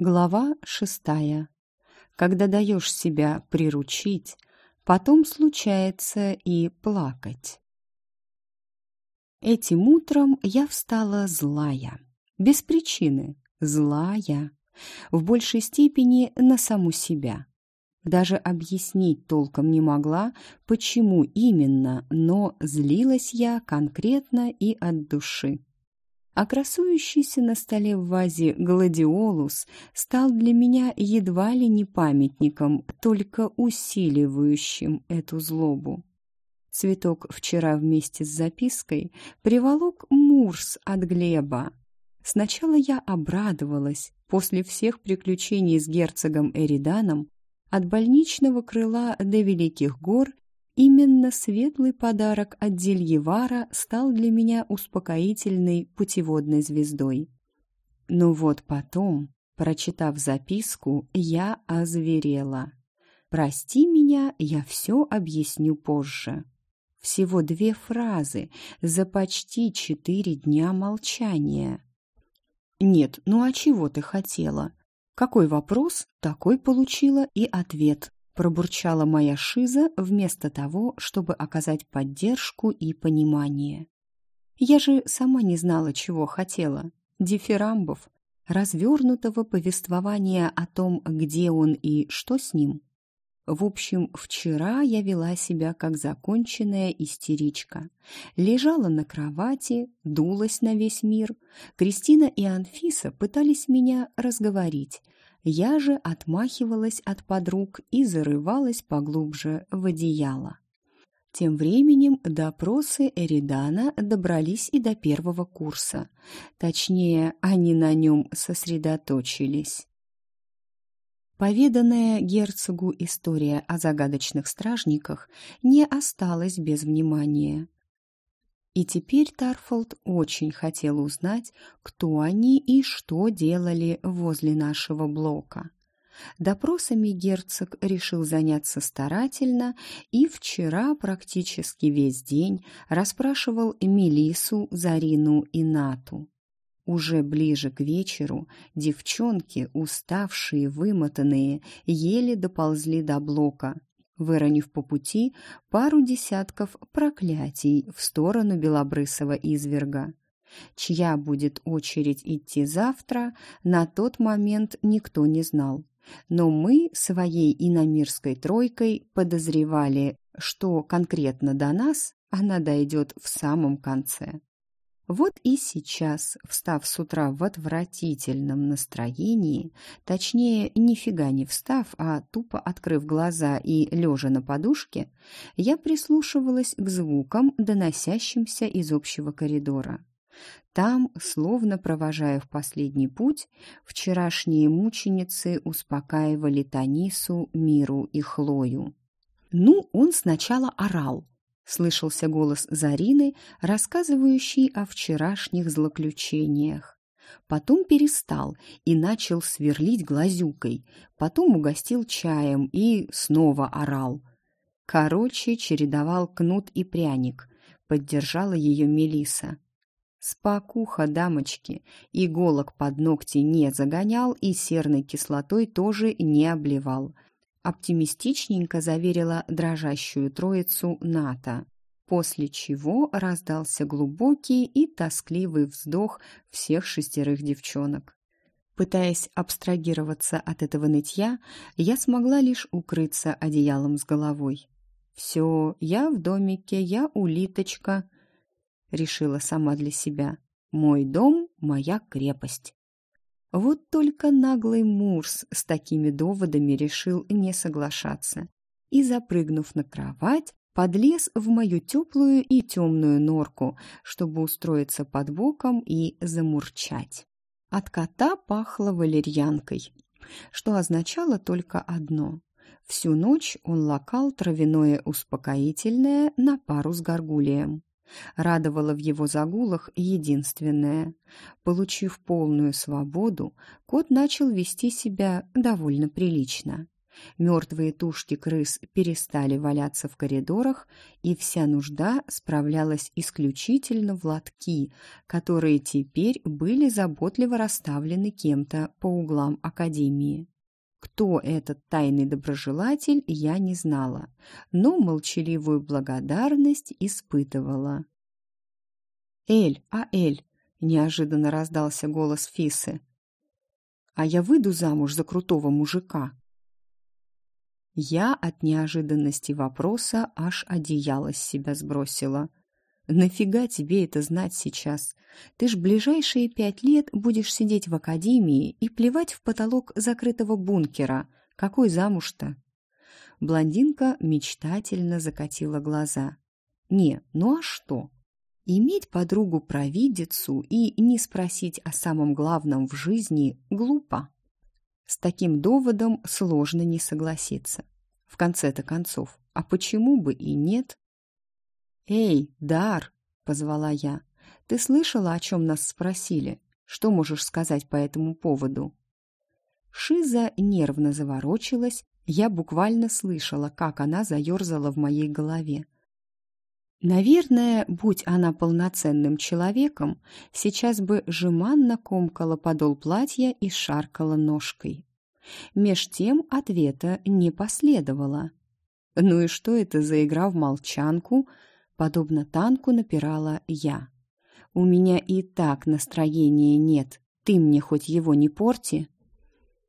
Глава шестая. Когда даешь себя приручить, потом случается и плакать. Этим утром я встала злая. Без причины. Злая. В большей степени на саму себя. Даже объяснить толком не могла, почему именно, но злилась я конкретно и от души а красующийся на столе в вазе гладиолус стал для меня едва ли не памятником, только усиливающим эту злобу. Цветок вчера вместе с запиской приволок Мурс от Глеба. Сначала я обрадовалась, после всех приключений с герцогом Эриданом, от больничного крыла до Великих гор Именно светлый подарок от Дельевара стал для меня успокоительной путеводной звездой. Но вот потом, прочитав записку, я озверела. «Прости меня, я все объясню позже». Всего две фразы за почти четыре дня молчания. «Нет, ну а чего ты хотела?» Какой вопрос, такой получила и ответ пробурчала моя шиза вместо того, чтобы оказать поддержку и понимание. Я же сама не знала, чего хотела. Дифирамбов, развернутого повествования о том, где он и что с ним. В общем, вчера я вела себя как законченная истеричка. Лежала на кровати, дулась на весь мир. Кристина и Анфиса пытались меня разговорить, я же отмахивалась от подруг и зарывалась поглубже в одеяло. Тем временем допросы Эридана добрались и до первого курса. Точнее, они на нем сосредоточились. Поведанная герцогу история о загадочных стражниках не осталась без внимания. И теперь Тарфолд очень хотел узнать, кто они и что делали возле нашего блока. Допросами герцог решил заняться старательно и вчера практически весь день расспрашивал Мелису, Зарину и Нату. Уже ближе к вечеру девчонки, уставшие, вымотанные, еле доползли до блока, выронив по пути пару десятков проклятий в сторону белобрысого изверга. Чья будет очередь идти завтра, на тот момент никто не знал. Но мы своей иномирской тройкой подозревали, что конкретно до нас она дойдет в самом конце. Вот и сейчас, встав с утра в отвратительном настроении, точнее, нифига не встав, а тупо открыв глаза и лежа на подушке, я прислушивалась к звукам, доносящимся из общего коридора. Там, словно провожая в последний путь, вчерашние мученицы успокаивали Танису, Миру и Хлою. Ну, он сначала орал, слышался голос Зарины, рассказывающий о вчерашних злоключениях. Потом перестал и начал сверлить глазюкой, потом угостил чаем и снова орал. Короче, чередовал кнут и пряник, поддержала ее Мелиса. Спокуха, дамочки, иголок под ногти не загонял и серной кислотой тоже не обливал – оптимистичненько заверила дрожащую троицу НАТО, после чего раздался глубокий и тоскливый вздох всех шестерых девчонок. Пытаясь абстрагироваться от этого нытья, я смогла лишь укрыться одеялом с головой. «Все, я в домике, я улиточка», — решила сама для себя. «Мой дом — моя крепость». Вот только наглый Мурс с такими доводами решил не соглашаться и, запрыгнув на кровать, подлез в мою теплую и темную норку, чтобы устроиться под боком и замурчать. От кота пахло валерьянкой, что означало только одно. Всю ночь он лакал травяное успокоительное на пару с горгулием. Радовало в его загулах единственное. Получив полную свободу, кот начал вести себя довольно прилично. Мертвые тушки крыс перестали валяться в коридорах, и вся нужда справлялась исключительно в лотки, которые теперь были заботливо расставлены кем-то по углам академии. Кто этот тайный доброжелатель, я не знала, но молчаливую благодарность испытывала. «Эль, а Эль!» — неожиданно раздался голос Фисы. «А я выйду замуж за крутого мужика!» Я от неожиданности вопроса аж одеяло с себя сбросила. «Нафига тебе это знать сейчас? Ты ж ближайшие пять лет будешь сидеть в академии и плевать в потолок закрытого бункера. Какой замуж-то?» Блондинка мечтательно закатила глаза. «Не, ну а что? Иметь подругу-провидицу и не спросить о самом главном в жизни глупо. С таким доводом сложно не согласиться. В конце-то концов, а почему бы и нет? «Эй, Дар!» — позвала я. «Ты слышала, о чем нас спросили? Что можешь сказать по этому поводу?» Шиза нервно заворочилась, я буквально слышала, как она заерзала в моей голове. Наверное, будь она полноценным человеком, сейчас бы жеманно комкала подол платья и шаркала ножкой. Меж тем ответа не последовало. «Ну и что это за игра в молчанку?» Подобно танку напирала я. «У меня и так настроения нет. Ты мне хоть его не порти?»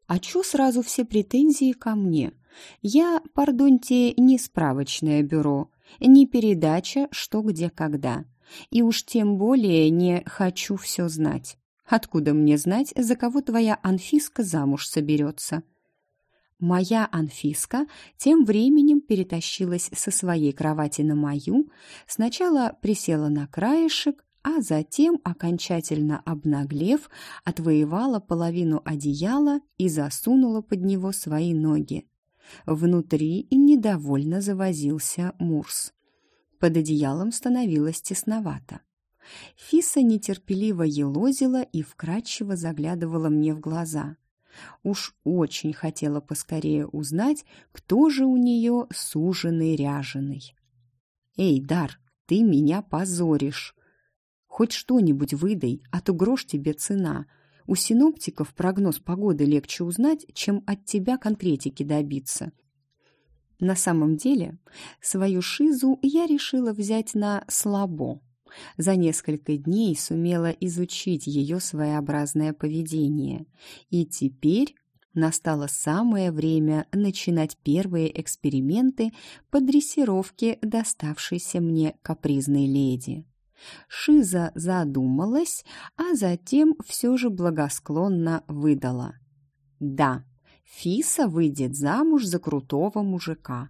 «А чё сразу все претензии ко мне? Я, пардоньте, не справочное бюро» не передача «Что, где, когда». И уж тем более не «хочу все знать». Откуда мне знать, за кого твоя Анфиска замуж соберется? Моя Анфиска тем временем перетащилась со своей кровати на мою, сначала присела на краешек, а затем, окончательно обнаглев, отвоевала половину одеяла и засунула под него свои ноги. Внутри недовольно завозился Мурс. Под одеялом становилось тесновато. Фиса нетерпеливо елозила и вкрадчиво заглядывала мне в глаза. Уж очень хотела поскорее узнать, кто же у нее суженый ряженый. «Эй, Дар, ты меня позоришь! Хоть что-нибудь выдай, а то грош тебе цена», у синоптиков прогноз погоды легче узнать, чем от тебя конкретики добиться. На самом деле, свою шизу я решила взять на слабо. За несколько дней сумела изучить ее своеобразное поведение. И теперь настало самое время начинать первые эксперименты по дрессировке доставшейся мне капризной леди. Шиза задумалась, а затем все же благосклонно выдала. «Да, Фиса выйдет замуж за крутого мужика».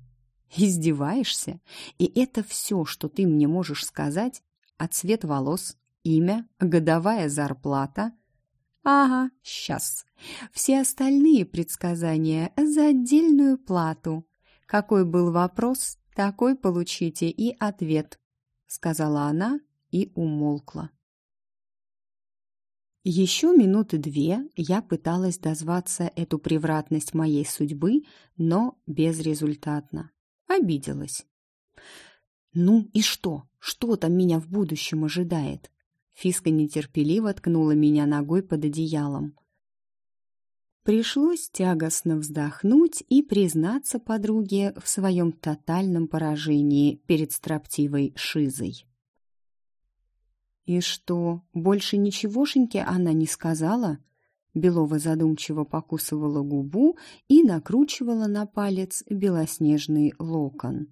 «Издеваешься? И это все, что ты мне можешь сказать? А цвет волос, имя, годовая зарплата?» «Ага, сейчас. Все остальные предсказания за отдельную плату. Какой был вопрос, такой получите и ответ», — сказала она и умолкла. Еще минуты две я пыталась дозваться эту превратность моей судьбы, но безрезультатно. Обиделась. «Ну и что? Что там меня в будущем ожидает?» Фиска нетерпеливо ткнула меня ногой под одеялом. Пришлось тягостно вздохнуть и признаться подруге в своем тотальном поражении перед строптивой Шизой. «И что, больше ничегошеньки она не сказала?» Белова задумчиво покусывала губу и накручивала на палец белоснежный локон.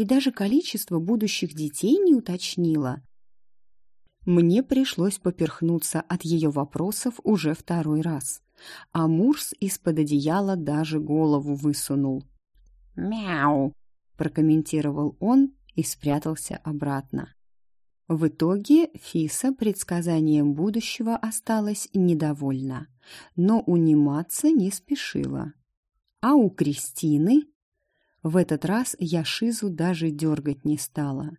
И даже количество будущих детей не уточнила. Мне пришлось поперхнуться от ее вопросов уже второй раз. А Мурс из-под одеяла даже голову высунул. «Мяу!» – прокомментировал он и спрятался обратно. В итоге Фиса предсказанием будущего осталась недовольна, но униматься не спешила. А у Кристины... В этот раз я Шизу даже дергать не стала.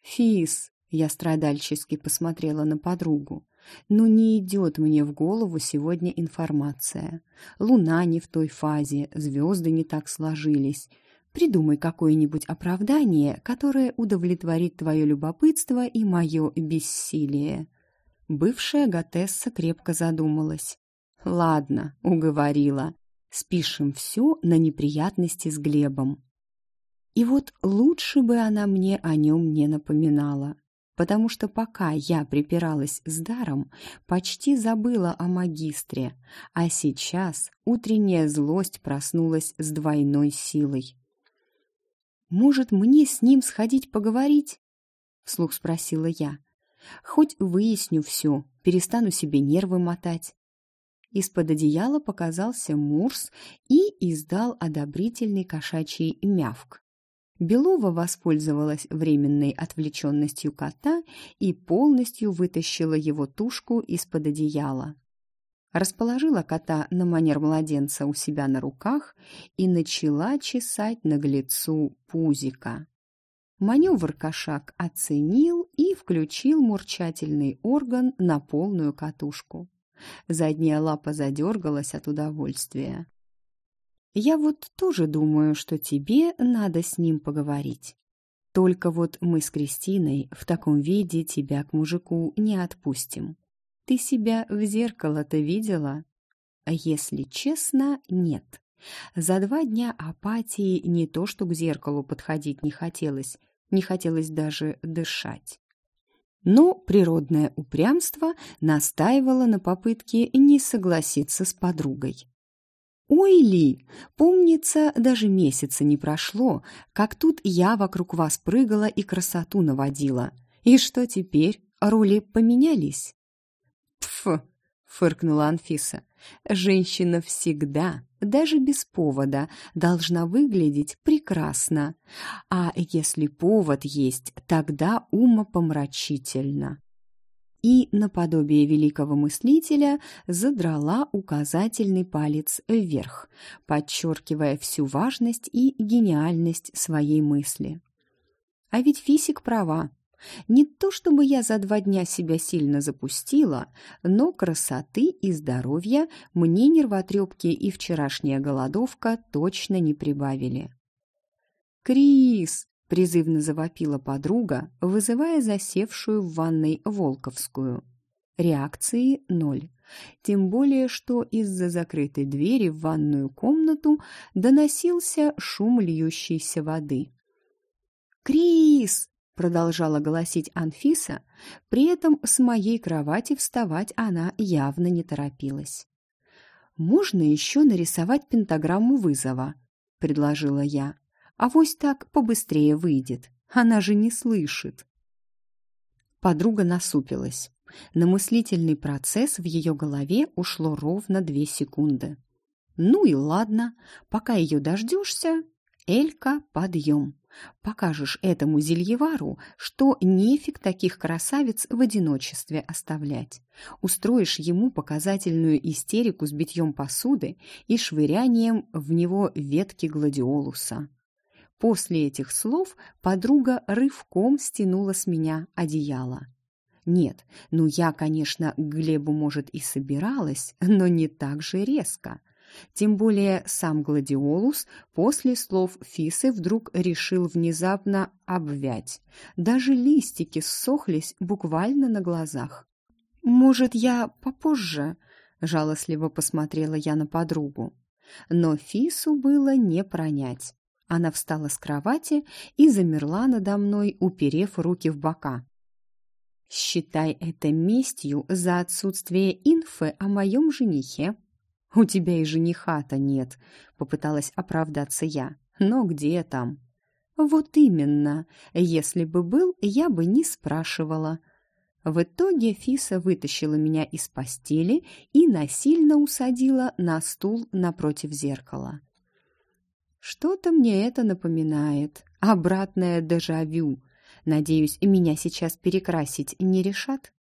«Фис!» — я страдальчески посмотрела на подругу. Но не идет мне в голову сегодня информация. Луна не в той фазе, звезды не так сложились. Придумай какое-нибудь оправдание, которое удовлетворит твое любопытство и мое бессилие». Бывшая Готесса крепко задумалась. «Ладно, уговорила. Спишем все на неприятности с Глебом». И вот лучше бы она мне о нем не напоминала, потому что пока я припиралась с даром, почти забыла о магистре, а сейчас утренняя злость проснулась с двойной силой. «Может, мне с ним сходить поговорить?» — вслух спросила я. «Хоть выясню все, перестану себе нервы мотать». Из-под одеяла показался Мурс и издал одобрительный кошачий мявк. Белова воспользовалась временной отвлеченностью кота и полностью вытащила его тушку из-под одеяла. Расположила кота на манер младенца у себя на руках и начала чесать наглецу пузика. Маневр кошак оценил и включил мурчательный орган на полную катушку. Задняя лапа задергалась от удовольствия. Я вот тоже думаю, что тебе надо с ним поговорить. Только вот мы с Кристиной в таком виде тебя к мужику не отпустим. Ты себя в зеркало-то видела? Если честно, нет. За два дня апатии не то что к зеркалу подходить не хотелось, не хотелось даже дышать. Но природное упрямство настаивало на попытке не согласиться с подругой. «Ой, Ли, помнится, даже месяца не прошло, как тут я вокруг вас прыгала и красоту наводила. И что теперь? Роли поменялись?» «Пф!» — фыркнула Анфиса. «Женщина всегда, даже без повода, должна выглядеть прекрасно. А если повод есть, тогда умопомрачительно» и, наподобие великого мыслителя, задрала указательный палец вверх, подчеркивая всю важность и гениальность своей мысли. А ведь физик права. Не то чтобы я за два дня себя сильно запустила, но красоты и здоровья мне нервотрепки и вчерашняя голодовка точно не прибавили. «Крис!» Призывно завопила подруга, вызывая засевшую в ванной Волковскую. Реакции ноль. Тем более, что из-за закрытой двери в ванную комнату доносился шум льющейся воды. «Крис!» — продолжала голосить Анфиса, при этом с моей кровати вставать она явно не торопилась. «Можно еще нарисовать пентаграмму вызова», — предложила я. Авось так побыстрее выйдет. Она же не слышит. Подруга насупилась. На мыслительный процесс в ее голове ушло ровно две секунды. Ну и ладно, пока ее дождешься, Элька, подъем. Покажешь этому зельевару, что нефиг таких красавиц в одиночестве оставлять. Устроишь ему показательную истерику с битьем посуды и швырянием в него ветки гладиолуса. После этих слов подруга рывком стянула с меня одеяло. Нет, ну я, конечно, к Глебу, может, и собиралась, но не так же резко. Тем более сам Гладиолус после слов Фисы вдруг решил внезапно обвять. Даже листики ссохлись буквально на глазах. «Может, я попозже?» – жалостливо посмотрела я на подругу. Но Фису было не пронять. Она встала с кровати и замерла надо мной, уперев руки в бока. «Считай это местью за отсутствие инфы о моем женихе». «У тебя и жениха-то нет», — попыталась оправдаться я. «Но где там?» «Вот именно. Если бы был, я бы не спрашивала». В итоге Фиса вытащила меня из постели и насильно усадила на стул напротив зеркала. Что-то мне это напоминает. Обратное дежавю. Надеюсь, меня сейчас перекрасить не решат?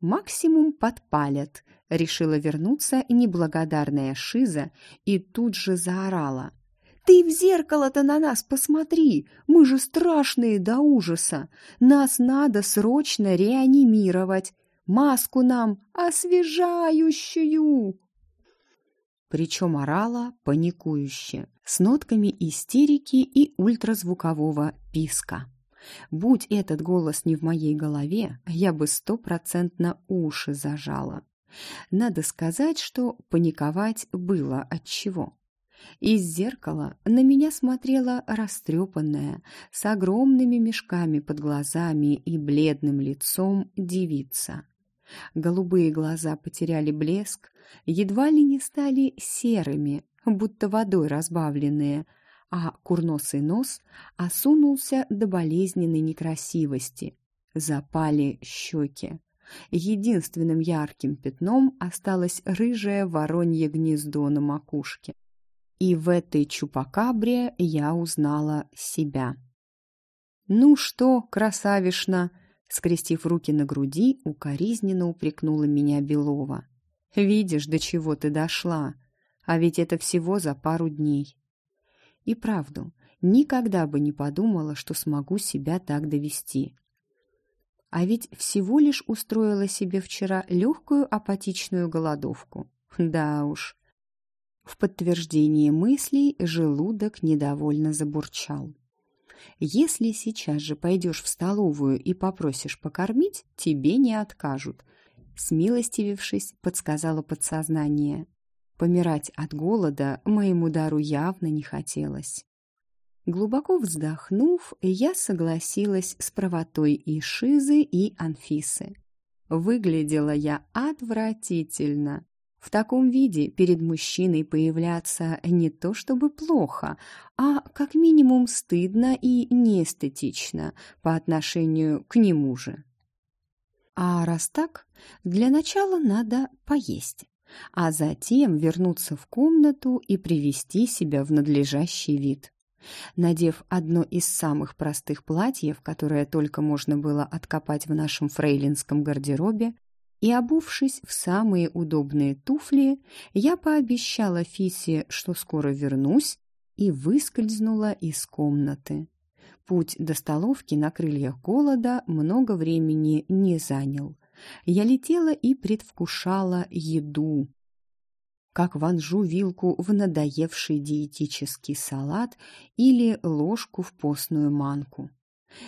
Максимум подпалят. Решила вернуться неблагодарная Шиза и тут же заорала. «Ты в зеркало-то на нас посмотри! Мы же страшные до ужаса! Нас надо срочно реанимировать! Маску нам освежающую!» Причем орала паникующе, с нотками истерики и ультразвукового писка. Будь этот голос не в моей голове, я бы стопроцентно уши зажала. Надо сказать, что паниковать было от чего. Из зеркала на меня смотрела растрепанная, с огромными мешками под глазами и бледным лицом девица. Голубые глаза потеряли блеск, едва ли не стали серыми, будто водой разбавленные, а курносый нос осунулся до болезненной некрасивости. Запали щеки. Единственным ярким пятном осталось рыжее воронье гнездо на макушке. И в этой чупакабре я узнала себя. «Ну что, красавишна!» Скрестив руки на груди, укоризненно упрекнула меня Белова. «Видишь, до чего ты дошла, а ведь это всего за пару дней». И правду, никогда бы не подумала, что смогу себя так довести. А ведь всего лишь устроила себе вчера легкую апатичную голодовку. Да уж. В подтверждение мыслей желудок недовольно забурчал. Если сейчас же пойдешь в столовую и попросишь покормить, тебе не откажут. Смилостивившись, подсказала подсознание. Помирать от голода моему дару явно не хотелось. Глубоко вздохнув, я согласилась с правотой и Шизы, и Анфисы. Выглядела я отвратительно. В таком виде перед мужчиной появляться не то чтобы плохо, а как минимум стыдно и неэстетично по отношению к нему же. А раз так, для начала надо поесть, а затем вернуться в комнату и привести себя в надлежащий вид. Надев одно из самых простых платьев, которое только можно было откопать в нашем фрейлинском гардеробе, и, обувшись в самые удобные туфли, я пообещала Фисе, что скоро вернусь, и выскользнула из комнаты. Путь до столовки на крыльях голода много времени не занял. Я летела и предвкушала еду. Как вонжу вилку в надоевший диетический салат или ложку в постную манку.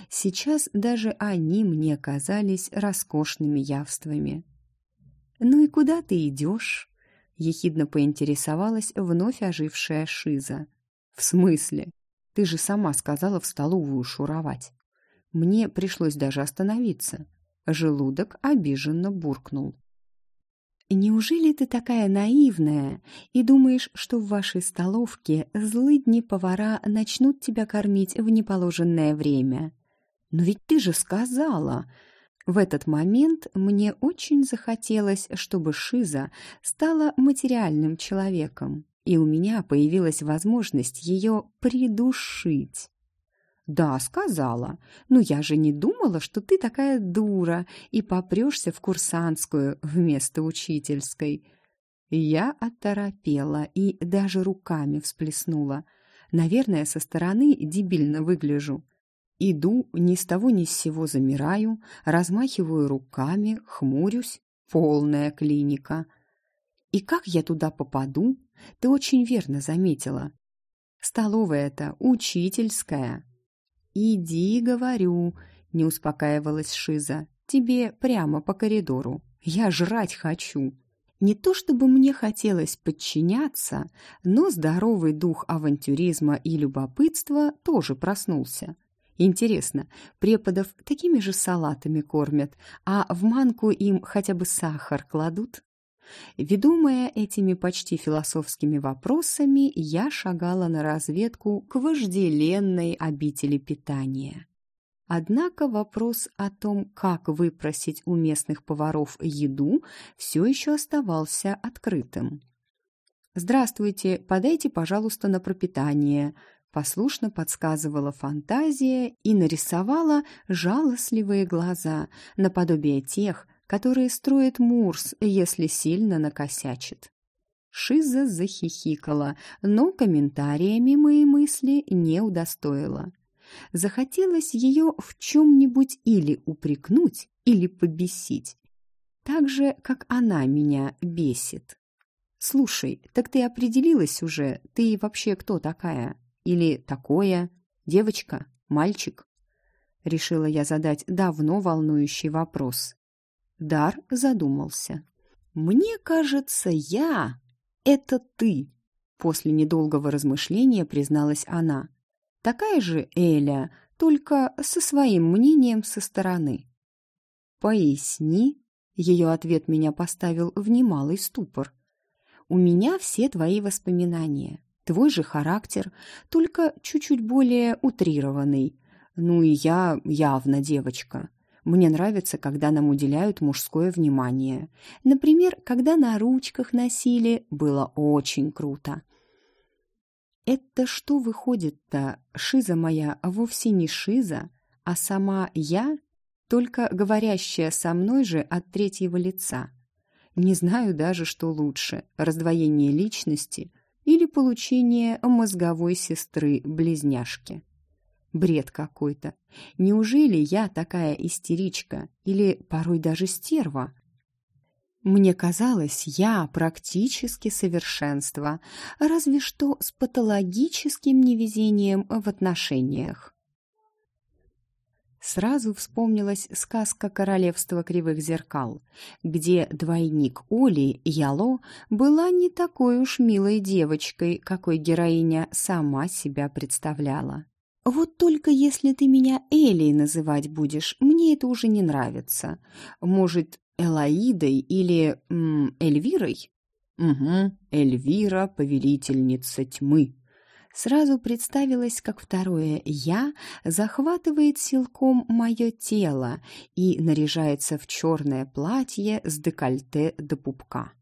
Сейчас даже они мне казались роскошными явствами. «Ну и куда ты идешь?» — ехидно поинтересовалась вновь ожившая Шиза. «В смысле? Ты же сама сказала в столовую шуровать. Мне пришлось даже остановиться». Желудок обиженно буркнул. «Неужели ты такая наивная и думаешь, что в вашей столовке злыдни повара начнут тебя кормить в неположенное время?» «Но ведь ты же сказала!» В этот момент мне очень захотелось, чтобы Шиза стала материальным человеком, и у меня появилась возможность ее придушить. «Да, сказала. Но я же не думала, что ты такая дура и попрешься в курсантскую вместо учительской». Я оторопела и даже руками всплеснула. Наверное, со стороны дебильно выгляжу. Иду, ни с того ни с сего замираю, размахиваю руками, хмурюсь. Полная клиника. И как я туда попаду? Ты очень верно заметила. Столовая-то учительская. Иди, говорю, не успокаивалась Шиза. Тебе прямо по коридору. Я жрать хочу. Не то чтобы мне хотелось подчиняться, но здоровый дух авантюризма и любопытства тоже проснулся. Интересно, преподов такими же салатами кормят, а в манку им хотя бы сахар кладут? Ведомая этими почти философскими вопросами, я шагала на разведку к вожделенной обители питания. Однако вопрос о том, как выпросить у местных поваров еду, все еще оставался открытым. «Здравствуйте, подайте, пожалуйста, на пропитание», Послушно подсказывала фантазия и нарисовала жалостливые глаза, наподобие тех, которые строит Мурс, если сильно накосячит. Шиза захихикала, но комментариями мои мысли не удостоила. Захотелось ее в чем-нибудь или упрекнуть, или побесить. Так же, как она меня бесит. «Слушай, так ты определилась уже, ты вообще кто такая? Или такое? Девочка? Мальчик?» Решила я задать давно волнующий вопрос. Дар задумался. «Мне кажется, я — это ты», — после недолгого размышления призналась она. «Такая же Эля, только со своим мнением со стороны». «Поясни», — ее ответ меня поставил в немалый ступор. «У меня все твои воспоминания, твой же характер, только чуть-чуть более утрированный. Ну и я явно девочка. Мне нравится, когда нам уделяют мужское внимание. Например, когда на ручках носили, было очень круто. Это что выходит-то? Шиза моя вовсе не шиза, а сама я, только говорящая со мной же от третьего лица. Не знаю даже, что лучше – раздвоение личности или получение мозговой сестры-близняшки. Бред какой-то. Неужели я такая истеричка или порой даже стерва? Мне казалось, я практически совершенство, разве что с патологическим невезением в отношениях. Сразу вспомнилась сказка «Королевство кривых зеркал», где двойник Оли, Яло, была не такой уж милой девочкой, какой героиня сама себя представляла. Вот только если ты меня Элей называть будешь, мне это уже не нравится. Может, Элаидой или м, Эльвирой? Угу, Эльвира, повелительница тьмы. Сразу представилось, как второе «я» захватывает силком мое тело и наряжается в черное платье с декольте до пупка.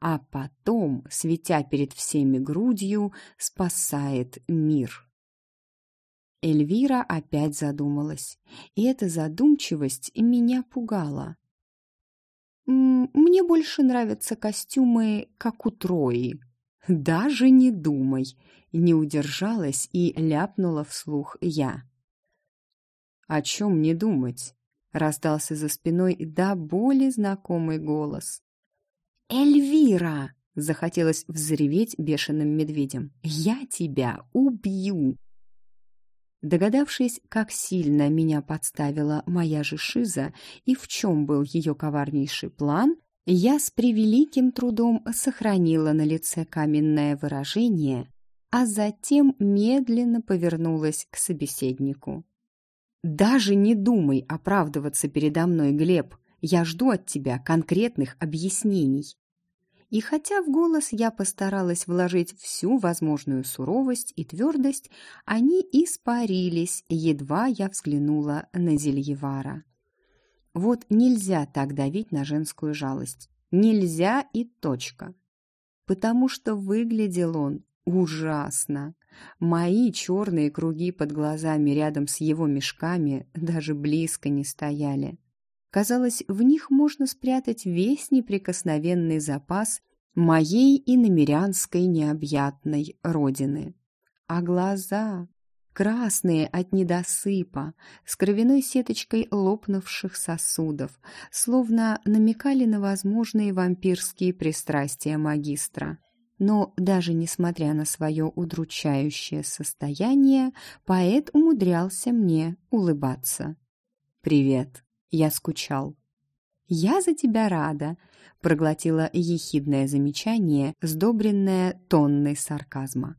А потом, светя перед всеми грудью, спасает мир. Эльвира опять задумалась, и эта задумчивость меня пугала. «Мне больше нравятся костюмы, как у Трои». «Даже не думай!» — не удержалась и ляпнула вслух я. «О чем не думать?» — раздался за спиной до боли знакомый голос. «Эльвира!» — захотелось взреветь бешеным медведем. «Я тебя убью!» Догадавшись, как сильно меня подставила моя же Шиза и в чем был ее коварнейший план, я с превеликим трудом сохранила на лице каменное выражение, а затем медленно повернулась к собеседнику. «Даже не думай оправдываться передо мной, Глеб. Я жду от тебя конкретных объяснений». И хотя в голос я постаралась вложить всю возможную суровость и твердость, они испарились, едва я взглянула на Зельевара. Вот нельзя так давить на женскую жалость. Нельзя и точка. Потому что выглядел он ужасно. Мои черные круги под глазами рядом с его мешками даже близко не стояли. Казалось, в них можно спрятать весь неприкосновенный запас моей и намерянской необъятной родины. А глаза, красные от недосыпа, с кровяной сеточкой лопнувших сосудов, словно намекали на возможные вампирские пристрастия магистра. Но даже несмотря на свое удручающее состояние, поэт умудрялся мне улыбаться. «Привет!» Я скучал. «Я за тебя рада», — проглотила ехидное замечание, сдобренное тонной сарказма.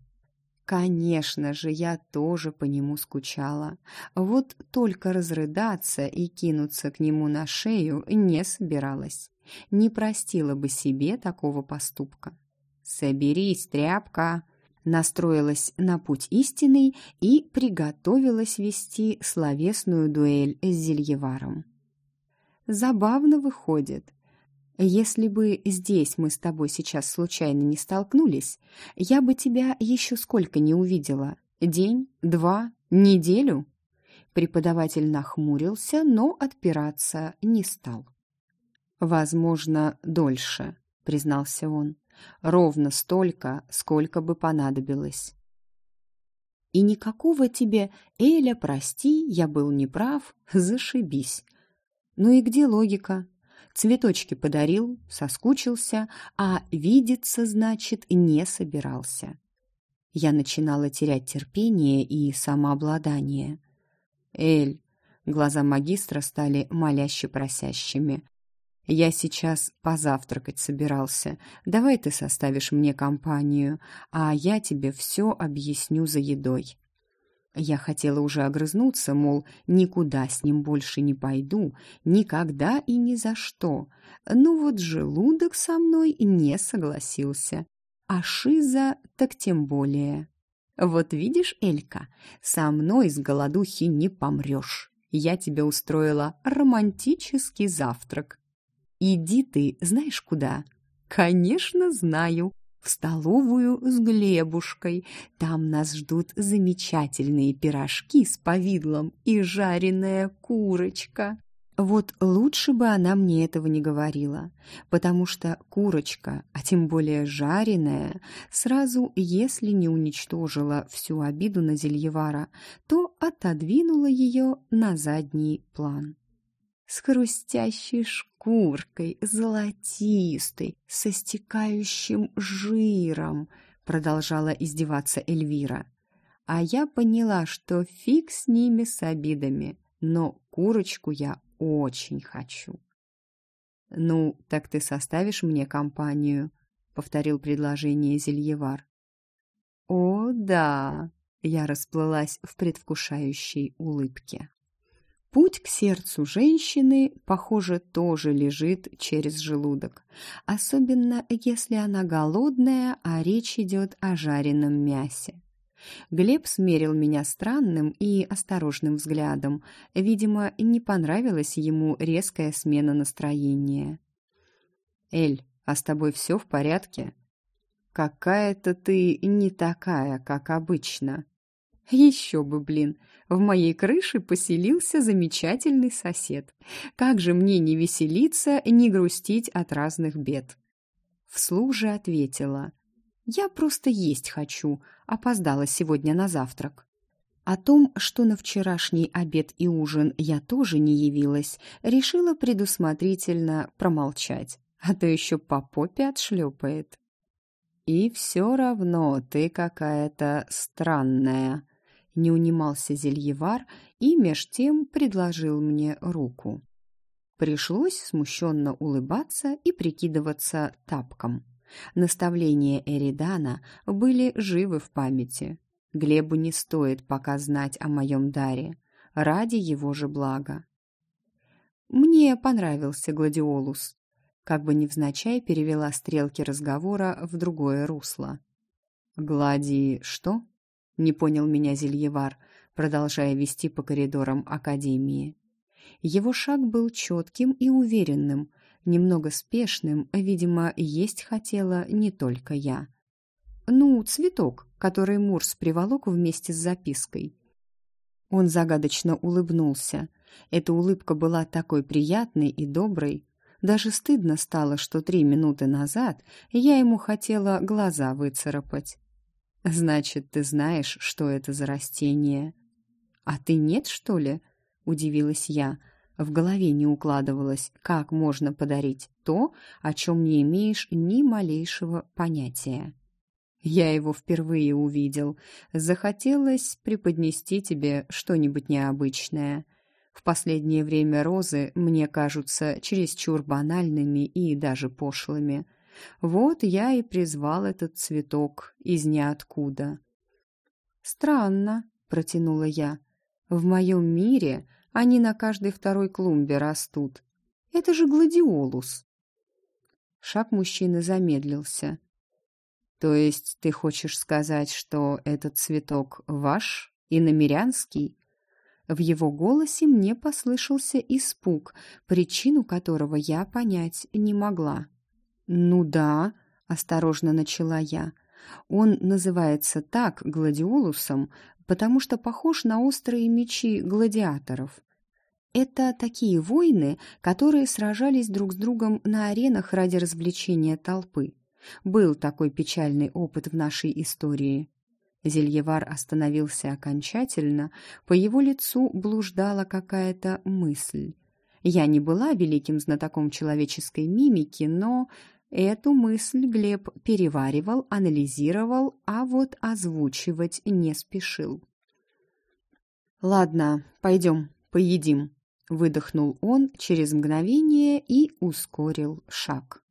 Конечно же, я тоже по нему скучала. Вот только разрыдаться и кинуться к нему на шею не собиралась. Не простила бы себе такого поступка. «Соберись, тряпка!» Настроилась на путь истинный и приготовилась вести словесную дуэль с Зельеваром. Забавно выходит. Если бы здесь мы с тобой сейчас случайно не столкнулись, я бы тебя еще сколько не увидела. День, два, неделю?» Преподаватель нахмурился, но отпираться не стал. «Возможно, дольше», — признался он. «Ровно столько, сколько бы понадобилось». «И никакого тебе, Эля, прости, я был неправ, зашибись. Ну и где логика? Цветочки подарил, соскучился, а видеться, значит, не собирался. Я начинала терять терпение и самообладание. «Эль!» Глаза магистра стали моляще просящими. «Я сейчас позавтракать собирался. Давай ты составишь мне компанию, а я тебе все объясню за едой». Я хотела уже огрызнуться, мол, никуда с ним больше не пойду, никогда и ни за что. Но вот желудок со мной не согласился. А Шиза так тем более. Вот видишь, Элька, со мной с голодухи не помрешь. Я тебе устроила романтический завтрак. Иди ты знаешь куда? Конечно, знаю в столовую с Глебушкой. Там нас ждут замечательные пирожки с повидлом и жареная курочка. Вот лучше бы она мне этого не говорила, потому что курочка, а тем более жареная, сразу, если не уничтожила всю обиду на Зельевара, то отодвинула ее на задний план с хрустящей шкуркой, золотистой, со стекающим жиром, продолжала издеваться Эльвира. А я поняла, что фиг с ними с обидами, но курочку я очень хочу. «Ну, так ты составишь мне компанию?» — повторил предложение Зельевар. «О, да!» — я расплылась в предвкушающей улыбке. Путь к сердцу женщины, похоже, тоже лежит через желудок, особенно если она голодная, а речь идет о жареном мясе. Глеб смерил меня странным и осторожным взглядом. Видимо, не понравилась ему резкая смена настроения. «Эль, а с тобой все в порядке?» «Какая-то ты не такая, как обычно», еще бы, блин, в моей крыше поселился замечательный сосед. Как же мне не веселиться, не грустить от разных бед? Вслух же ответила. Я просто есть хочу, опоздала сегодня на завтрак. О том, что на вчерашний обед и ужин я тоже не явилась, решила предусмотрительно промолчать, а то еще по попе отшлепает. «И все равно ты какая-то странная», не унимался зельевар и меж тем предложил мне руку. Пришлось смущенно улыбаться и прикидываться тапком. Наставления Эридана были живы в памяти. Глебу не стоит пока знать о моем даре, ради его же блага. Мне понравился гладиолус. Как бы невзначай перевела стрелки разговора в другое русло. «Глади что?» Не понял меня Зельевар, продолжая вести по коридорам Академии. Его шаг был четким и уверенным, немного спешным, видимо, есть хотела не только я. Ну, цветок, который Мурс приволок вместе с запиской. Он загадочно улыбнулся. Эта улыбка была такой приятной и доброй. Даже стыдно стало, что три минуты назад я ему хотела глаза выцарапать. «Значит, ты знаешь, что это за растение?» «А ты нет, что ли?» — удивилась я. В голове не укладывалось, как можно подарить то, о чем не имеешь ни малейшего понятия. Я его впервые увидел. Захотелось преподнести тебе что-нибудь необычное. В последнее время розы мне кажутся чересчур банальными и даже пошлыми. Вот я и призвал этот цветок из ниоткуда. «Странно», — протянула я. «В моем мире они на каждой второй клумбе растут. Это же гладиолус». Шаг мужчины замедлился. «То есть ты хочешь сказать, что этот цветок ваш, и намерянский?» В его голосе мне послышался испуг, причину которого я понять не могла. «Ну да», — осторожно начала я. «Он называется так, гладиолусом, потому что похож на острые мечи гладиаторов. Это такие воины, которые сражались друг с другом на аренах ради развлечения толпы. Был такой печальный опыт в нашей истории». Зельевар остановился окончательно, по его лицу блуждала какая-то мысль. Я не была великим знатоком человеческой мимики, но эту мысль Глеб переваривал, анализировал, а вот озвучивать не спешил. «Ладно, пойдем, поедим», — выдохнул он через мгновение и ускорил шаг.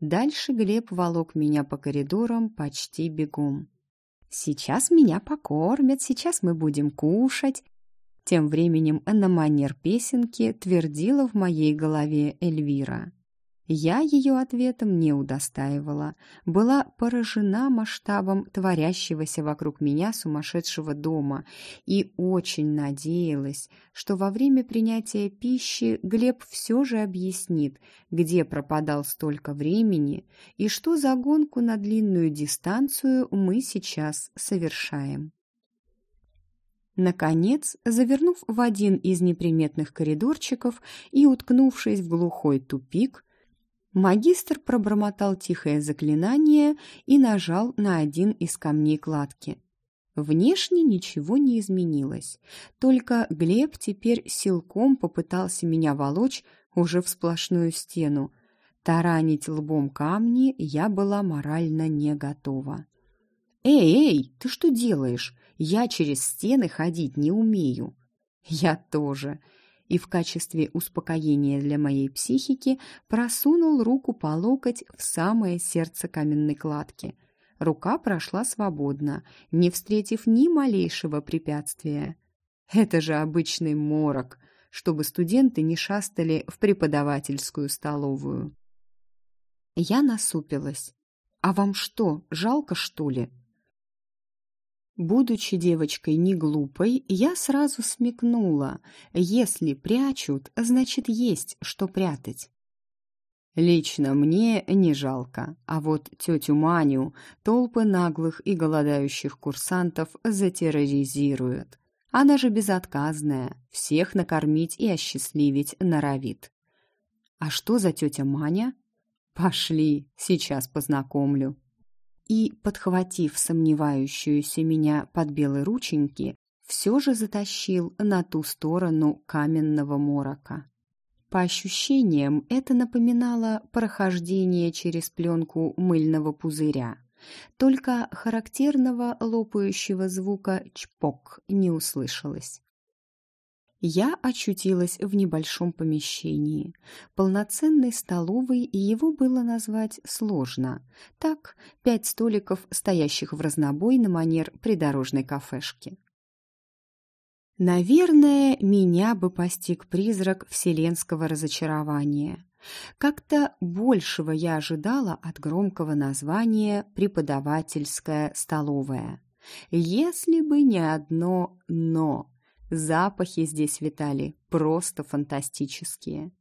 Дальше Глеб волок меня по коридорам почти бегом. «Сейчас меня покормят, сейчас мы будем кушать». Тем временем на манер песенки твердила в моей голове Эльвира. Я ее ответом не удостаивала, была поражена масштабом творящегося вокруг меня сумасшедшего дома и очень надеялась, что во время принятия пищи Глеб все же объяснит, где пропадал столько времени и что за гонку на длинную дистанцию мы сейчас совершаем. Наконец, завернув в один из неприметных коридорчиков и уткнувшись в глухой тупик, Магистр пробормотал тихое заклинание и нажал на один из камней кладки. Внешне ничего не изменилось, только Глеб теперь силком попытался меня волочь уже в сплошную стену. Таранить лбом камни я была морально не готова. «Эй, эй, ты что делаешь? Я через стены ходить не умею». «Я тоже», и в качестве успокоения для моей психики просунул руку по локоть в самое сердце каменной кладки. Рука прошла свободно, не встретив ни малейшего препятствия. Это же обычный морок, чтобы студенты не шастали в преподавательскую столовую. Я насупилась. «А вам что, жалко, что ли?» Будучи девочкой не глупой, я сразу смекнула. Если прячут, значит, есть что прятать. Лично мне не жалко, а вот тетю Маню толпы наглых и голодающих курсантов затерроризируют. Она же безотказная, всех накормить и осчастливить норовит. А что за тетя Маня? Пошли, сейчас познакомлю и, подхватив сомневающуюся меня под белые рученьки, все же затащил на ту сторону каменного морока. По ощущениям, это напоминало прохождение через пленку мыльного пузыря. Только характерного лопающего звука «чпок» не услышалось я очутилась в небольшом помещении. Полноценной столовой его было назвать сложно. Так, пять столиков, стоящих в разнобой на манер придорожной кафешки. Наверное, меня бы постиг призрак вселенского разочарования. Как-то большего я ожидала от громкого названия «преподавательская столовая». Если бы не одно «но». Запахи здесь витали просто фантастические.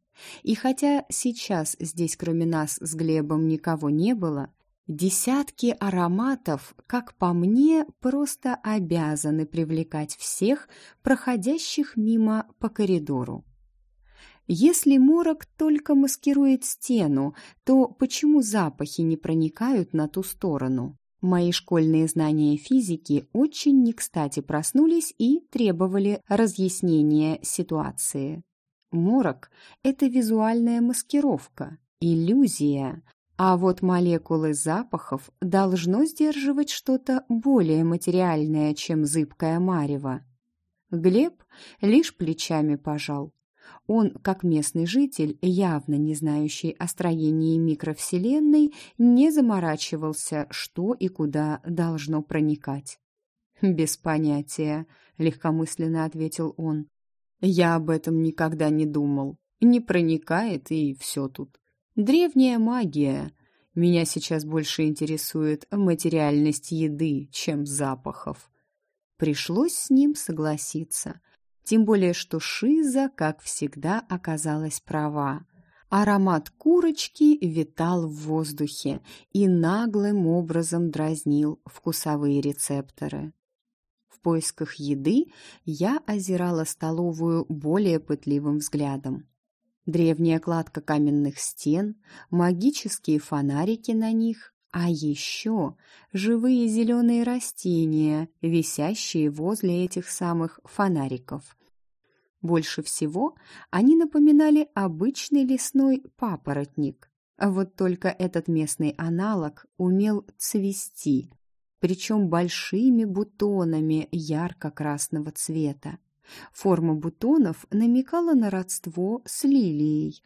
И хотя сейчас здесь кроме нас с Глебом никого не было, десятки ароматов, как по мне, просто обязаны привлекать всех, проходящих мимо по коридору. Если морок только маскирует стену, то почему запахи не проникают на ту сторону? Мои школьные знания физики очень не кстати проснулись и требовали разъяснения ситуации. Морок – это визуальная маскировка, иллюзия, а вот молекулы запахов должно сдерживать что-то более материальное, чем зыбкое марево. Глеб лишь плечами пожал. Он, как местный житель, явно не знающий о строении микровселенной, не заморачивался, что и куда должно проникать. «Без понятия», — легкомысленно ответил он. «Я об этом никогда не думал. Не проникает, и все тут. Древняя магия. Меня сейчас больше интересует материальность еды, чем запахов». Пришлось с ним согласиться — тем более, что Шиза, как всегда, оказалась права. Аромат курочки витал в воздухе и наглым образом дразнил вкусовые рецепторы. В поисках еды я озирала столовую более пытливым взглядом. Древняя кладка каменных стен, магические фонарики на них, а еще живые зеленые растения, висящие возле этих самых фонариков. Больше всего они напоминали обычный лесной папоротник. А вот только этот местный аналог умел цвести, причем большими бутонами ярко-красного цвета. Форма бутонов намекала на родство с лилией,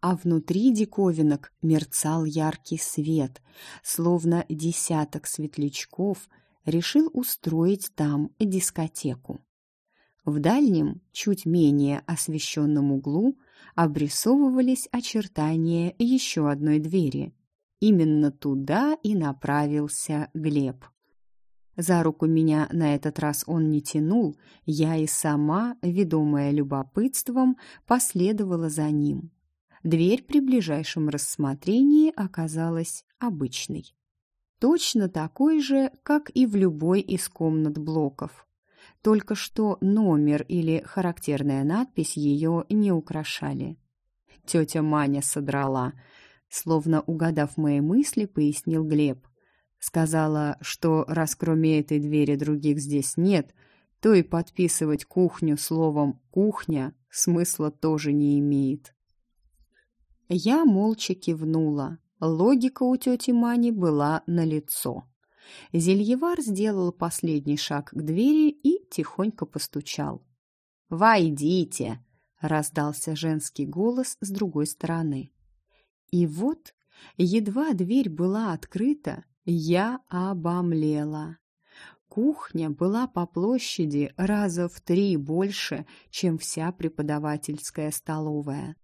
а внутри диковинок мерцал яркий свет, словно десяток светлячков решил устроить там дискотеку. В дальнем, чуть менее освещенном углу обрисовывались очертания еще одной двери. Именно туда и направился Глеб. За руку меня на этот раз он не тянул, я и сама, ведомая любопытством, последовала за ним. Дверь при ближайшем рассмотрении оказалась обычной. Точно такой же, как и в любой из комнат блоков. Только что номер или характерная надпись ее не украшали. Тетя Маня содрала. Словно угадав мои мысли, пояснил Глеб. Сказала, что раз кроме этой двери других здесь нет, то и подписывать кухню словом «кухня» смысла тоже не имеет. Я молча кивнула. Логика у тети Мани была налицо. Зельевар сделал последний шаг к двери и тихонько постучал. «Войдите!» — раздался женский голос с другой стороны. И вот, едва дверь была открыта, я обомлела. Кухня была по площади раза в три больше, чем вся преподавательская столовая.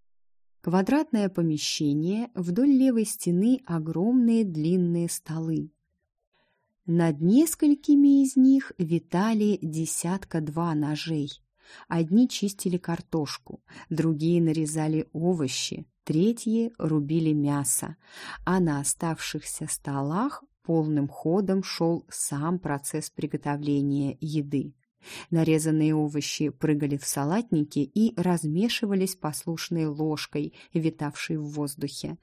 Квадратное помещение, вдоль левой стены огромные длинные столы. Над несколькими из них витали десятка-два ножей. Одни чистили картошку, другие нарезали овощи, третьи рубили мясо, а на оставшихся столах Полным ходом шел сам процесс приготовления еды. Нарезанные овощи прыгали в салатнике и размешивались послушной ложкой, витавшей в воздухе.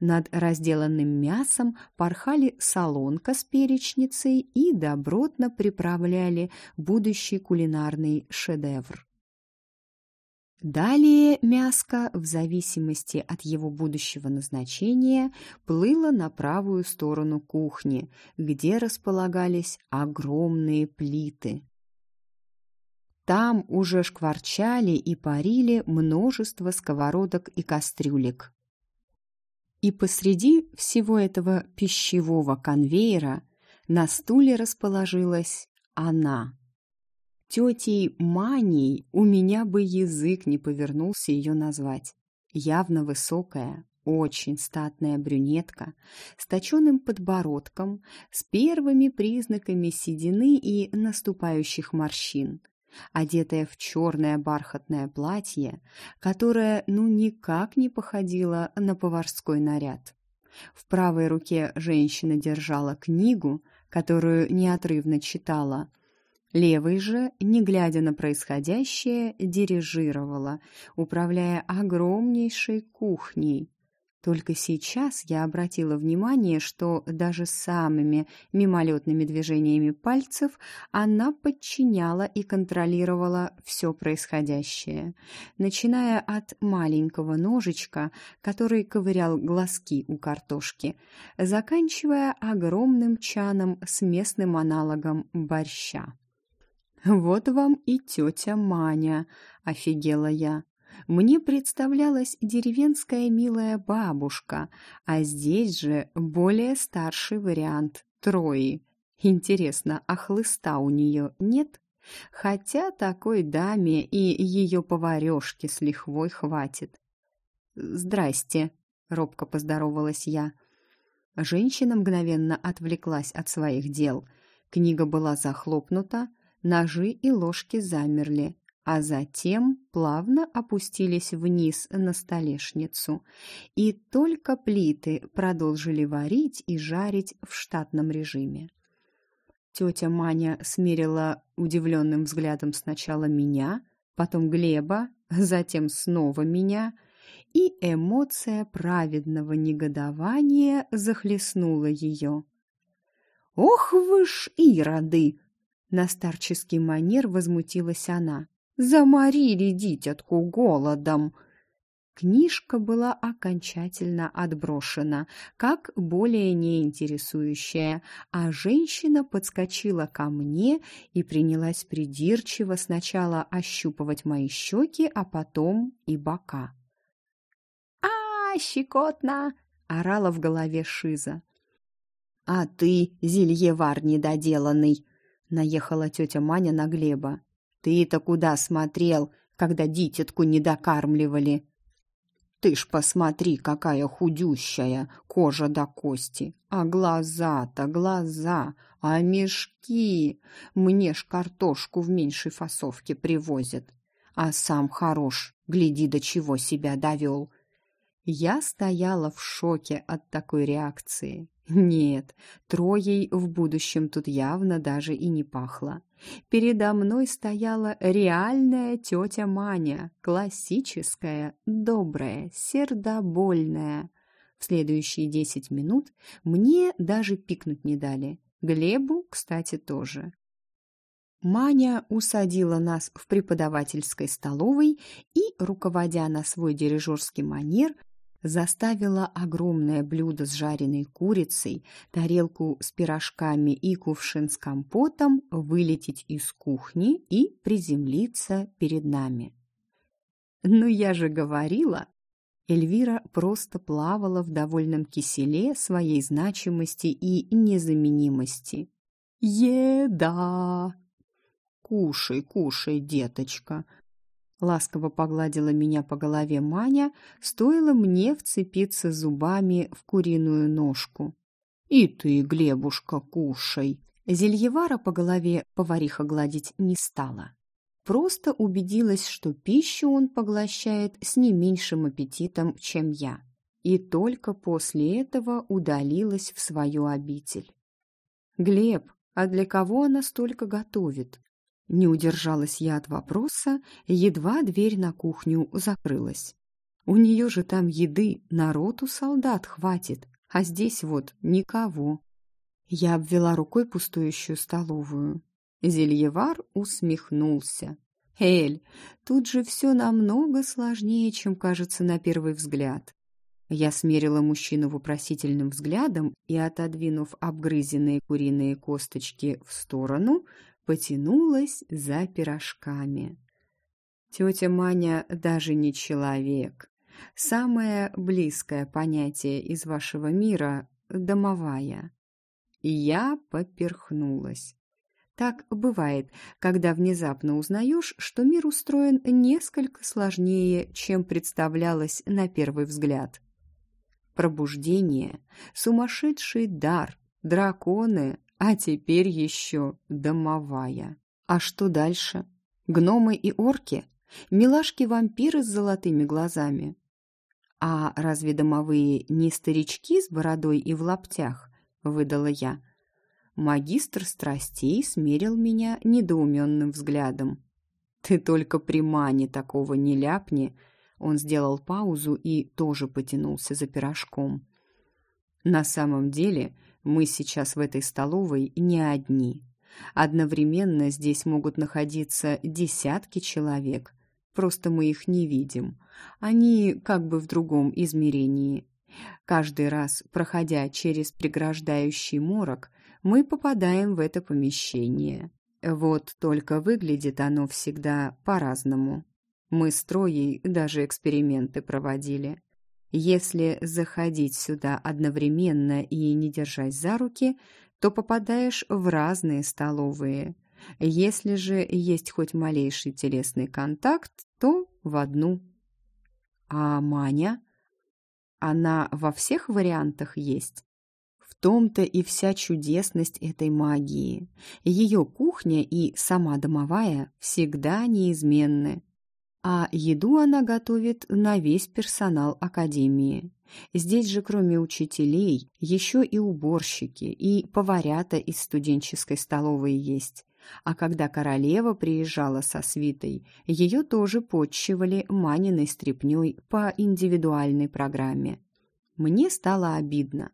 Над разделанным мясом порхали солонка с перечницей и добротно приправляли будущий кулинарный шедевр. Далее мяско, в зависимости от его будущего назначения, плыло на правую сторону кухни, где располагались огромные плиты. Там уже шкварчали и парили множество сковородок и кастрюлек. И посреди всего этого пищевого конвейера на стуле расположилась она — Тетей Маней у меня бы язык не повернулся ее назвать. Явно высокая, очень статная брюнетка, с точенным подбородком, с первыми признаками седины и наступающих морщин, одетая в черное бархатное платье, которое ну никак не походило на поварской наряд. В правой руке женщина держала книгу, которую неотрывно читала, Левой же, не глядя на происходящее, дирижировала, управляя огромнейшей кухней. Только сейчас я обратила внимание, что даже самыми мимолетными движениями пальцев она подчиняла и контролировала все происходящее, начиная от маленького ножичка, который ковырял глазки у картошки, заканчивая огромным чаном с местным аналогом борща. «Вот вам и тетя Маня», — офигела я. Мне представлялась деревенская милая бабушка, а здесь же более старший вариант — Трои. Интересно, а хлыста у нее нет? Хотя такой даме и ее поварешке с лихвой хватит. «Здрасте», — робко поздоровалась я. Женщина мгновенно отвлеклась от своих дел. Книга была захлопнута, ножи и ложки замерли, а затем плавно опустились вниз на столешницу, и только плиты продолжили варить и жарить в штатном режиме. Тетя Маня смерила удивленным взглядом сначала меня, потом Глеба, затем снова меня, и эмоция праведного негодования захлестнула ее. «Ох вы ж, ироды!» На старческий манер возмутилась она. Заморили дитятку голодом!» Книжка была окончательно отброшена, как более неинтересующая, а женщина подскочила ко мне и принялась придирчиво сначала ощупывать мои щеки, а потом и бока. «А, щекотно!» — орала в голове Шиза. «А ты, зельевар недоделанный!» — наехала тетя Маня на Глеба. «Ты-то куда смотрел, когда дитятку не докармливали?» Ты ж посмотри, какая худющая, кожа до кости. А глаза-то, глаза, а мешки. Мне ж картошку в меньшей фасовке привозят. А сам хорош, гляди, до чего себя довел. Я стояла в шоке от такой реакции. Нет, троей в будущем тут явно даже и не пахло. Передо мной стояла реальная тетя Маня, классическая, добрая, сердобольная. В следующие десять минут мне даже пикнуть не дали. Глебу, кстати, тоже. Маня усадила нас в преподавательской столовой и, руководя на свой дирижерский манер, заставила огромное блюдо с жареной курицей, тарелку с пирожками и кувшин с компотом вылететь из кухни и приземлиться перед нами. «Ну я же говорила!» Эльвира просто плавала в довольном киселе своей значимости и незаменимости. «Еда!» «Кушай, кушай, деточка!» Ласково погладила меня по голове Маня, стоило мне вцепиться зубами в куриную ножку. «И ты, Глебушка, кушай!» Зельевара по голове повариха гладить не стала. Просто убедилась, что пищу он поглощает с не меньшим аппетитом, чем я. И только после этого удалилась в свою обитель. «Глеб, а для кого она столько готовит?» Не удержалась я от вопроса, едва дверь на кухню закрылась. У нее же там еды, народу солдат хватит, а здесь вот никого. Я обвела рукой пустующую столовую. Зельевар усмехнулся. «Эль, тут же все намного сложнее, чем кажется на первый взгляд». Я смерила мужчину вопросительным взглядом и, отодвинув обгрызенные куриные косточки в сторону, потянулась за пирожками. Тетя Маня даже не человек. Самое близкое понятие из вашего мира — домовая. Я поперхнулась. Так бывает, когда внезапно узнаешь, что мир устроен несколько сложнее, чем представлялось на первый взгляд. Пробуждение, сумасшедший дар, драконы, а теперь еще домовая. А что дальше? Гномы и орки? Милашки-вампиры с золотыми глазами? А разве домовые не старички с бородой и в лаптях? Выдала я. Магистр страстей смерил меня недоуменным взглядом. «Ты только при мане такого не ляпни!» Он сделал паузу и тоже потянулся за пирожком. «На самом деле мы сейчас в этой столовой не одни. Одновременно здесь могут находиться десятки человек. Просто мы их не видим. Они как бы в другом измерении. Каждый раз, проходя через преграждающий морок, мы попадаем в это помещение. Вот только выглядит оно всегда по-разному. Мы с Троей даже эксперименты проводили. Если заходить сюда одновременно и не держась за руки, то попадаешь в разные столовые. Если же есть хоть малейший телесный контакт, то в одну. А Маня? Она во всех вариантах есть? В том-то и вся чудесность этой магии. Ее кухня и сама домовая всегда неизменны а еду она готовит на весь персонал академии. Здесь же кроме учителей еще и уборщики, и поварята из студенческой столовой есть. А когда королева приезжала со свитой, ее тоже подчивали маниной стряпнёй по индивидуальной программе. Мне стало обидно.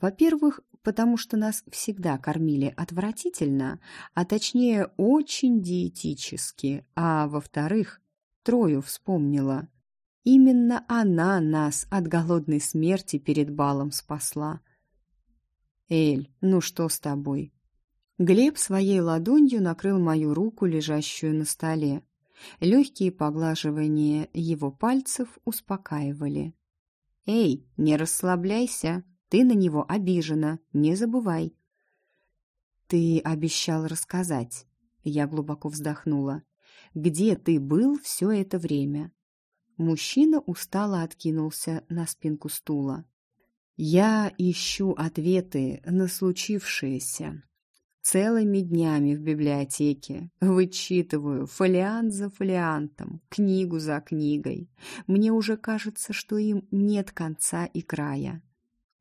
Во-первых, потому что нас всегда кормили отвратительно, а точнее очень диетически, а во-вторых, Трою вспомнила. Именно она нас от голодной смерти перед балом спасла. «Эль, ну что с тобой?» Глеб своей ладонью накрыл мою руку, лежащую на столе. Легкие поглаживания его пальцев успокаивали. «Эй, не расслабляйся, ты на него обижена, не забывай». «Ты обещал рассказать», — я глубоко вздохнула. «Где ты был все это время?» Мужчина устало откинулся на спинку стула. «Я ищу ответы на случившееся», Целыми днями в библиотеке вычитываю фолиант за фолиантом, книгу за книгой. Мне уже кажется, что им нет конца и края.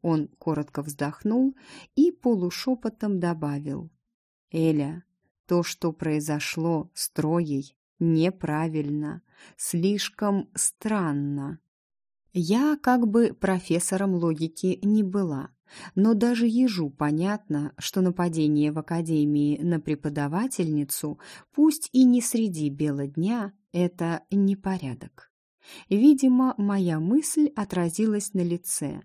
Он коротко вздохнул и полушепотом добавил. «Эля, то, что произошло с Троей, неправильно, слишком странно». Я как бы профессором логики не была, но даже ежу понятно, что нападение в академии на преподавательницу, пусть и не среди бела дня, это непорядок. Видимо, моя мысль отразилась на лице,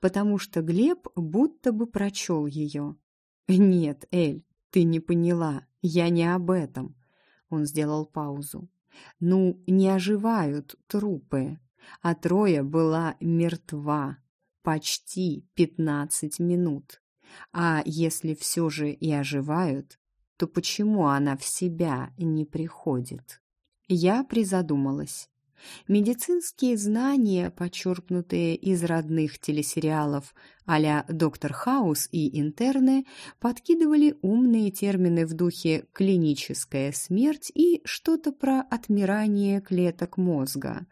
потому что Глеб будто бы прочел ее. «Нет, Эль, ты не поняла, я не об этом». Он сделал паузу. «Ну, не оживают трупы, а Троя была мертва, почти 15 минут. А если все же и оживают, то почему она в себя не приходит? Я призадумалась. Медицинские знания, почерпнутые из родных телесериалов а «Доктор Хаус» и «Интерны», подкидывали умные термины в духе «клиническая смерть» и что-то про отмирание клеток мозга.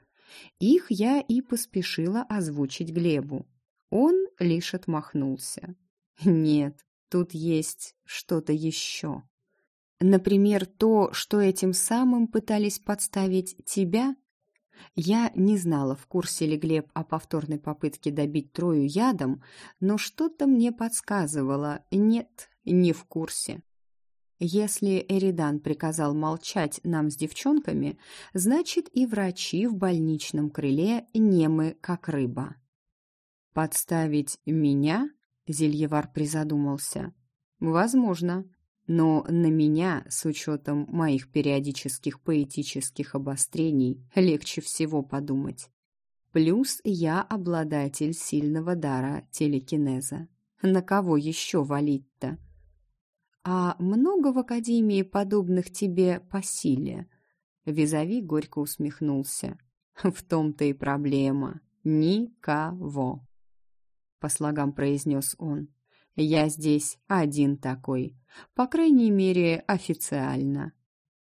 Их я и поспешила озвучить Глебу. Он лишь отмахнулся. «Нет, тут есть что-то еще. Например, то, что этим самым пытались подставить тебя?» Я не знала, в курсе ли Глеб о повторной попытке добить Трою ядом, но что-то мне подсказывало «нет, не в курсе». Если Эридан приказал молчать нам с девчонками, значит и врачи в больничном крыле немы, как рыба. «Подставить меня?» — Зельевар призадумался. «Возможно. Но на меня, с учетом моих периодических поэтических обострений, легче всего подумать. Плюс я обладатель сильного дара телекинеза. На кого еще валить-то?» «А много в Академии подобных тебе по силе?» Визави горько усмехнулся. «В том-то и проблема. Никого!» По слогам произнес он. «Я здесь один такой. По крайней мере, официально».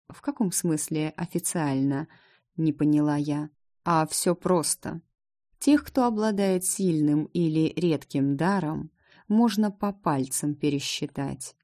«В каком смысле официально?» Не поняла я. «А все просто. Тех, кто обладает сильным или редким даром, можно по пальцам пересчитать.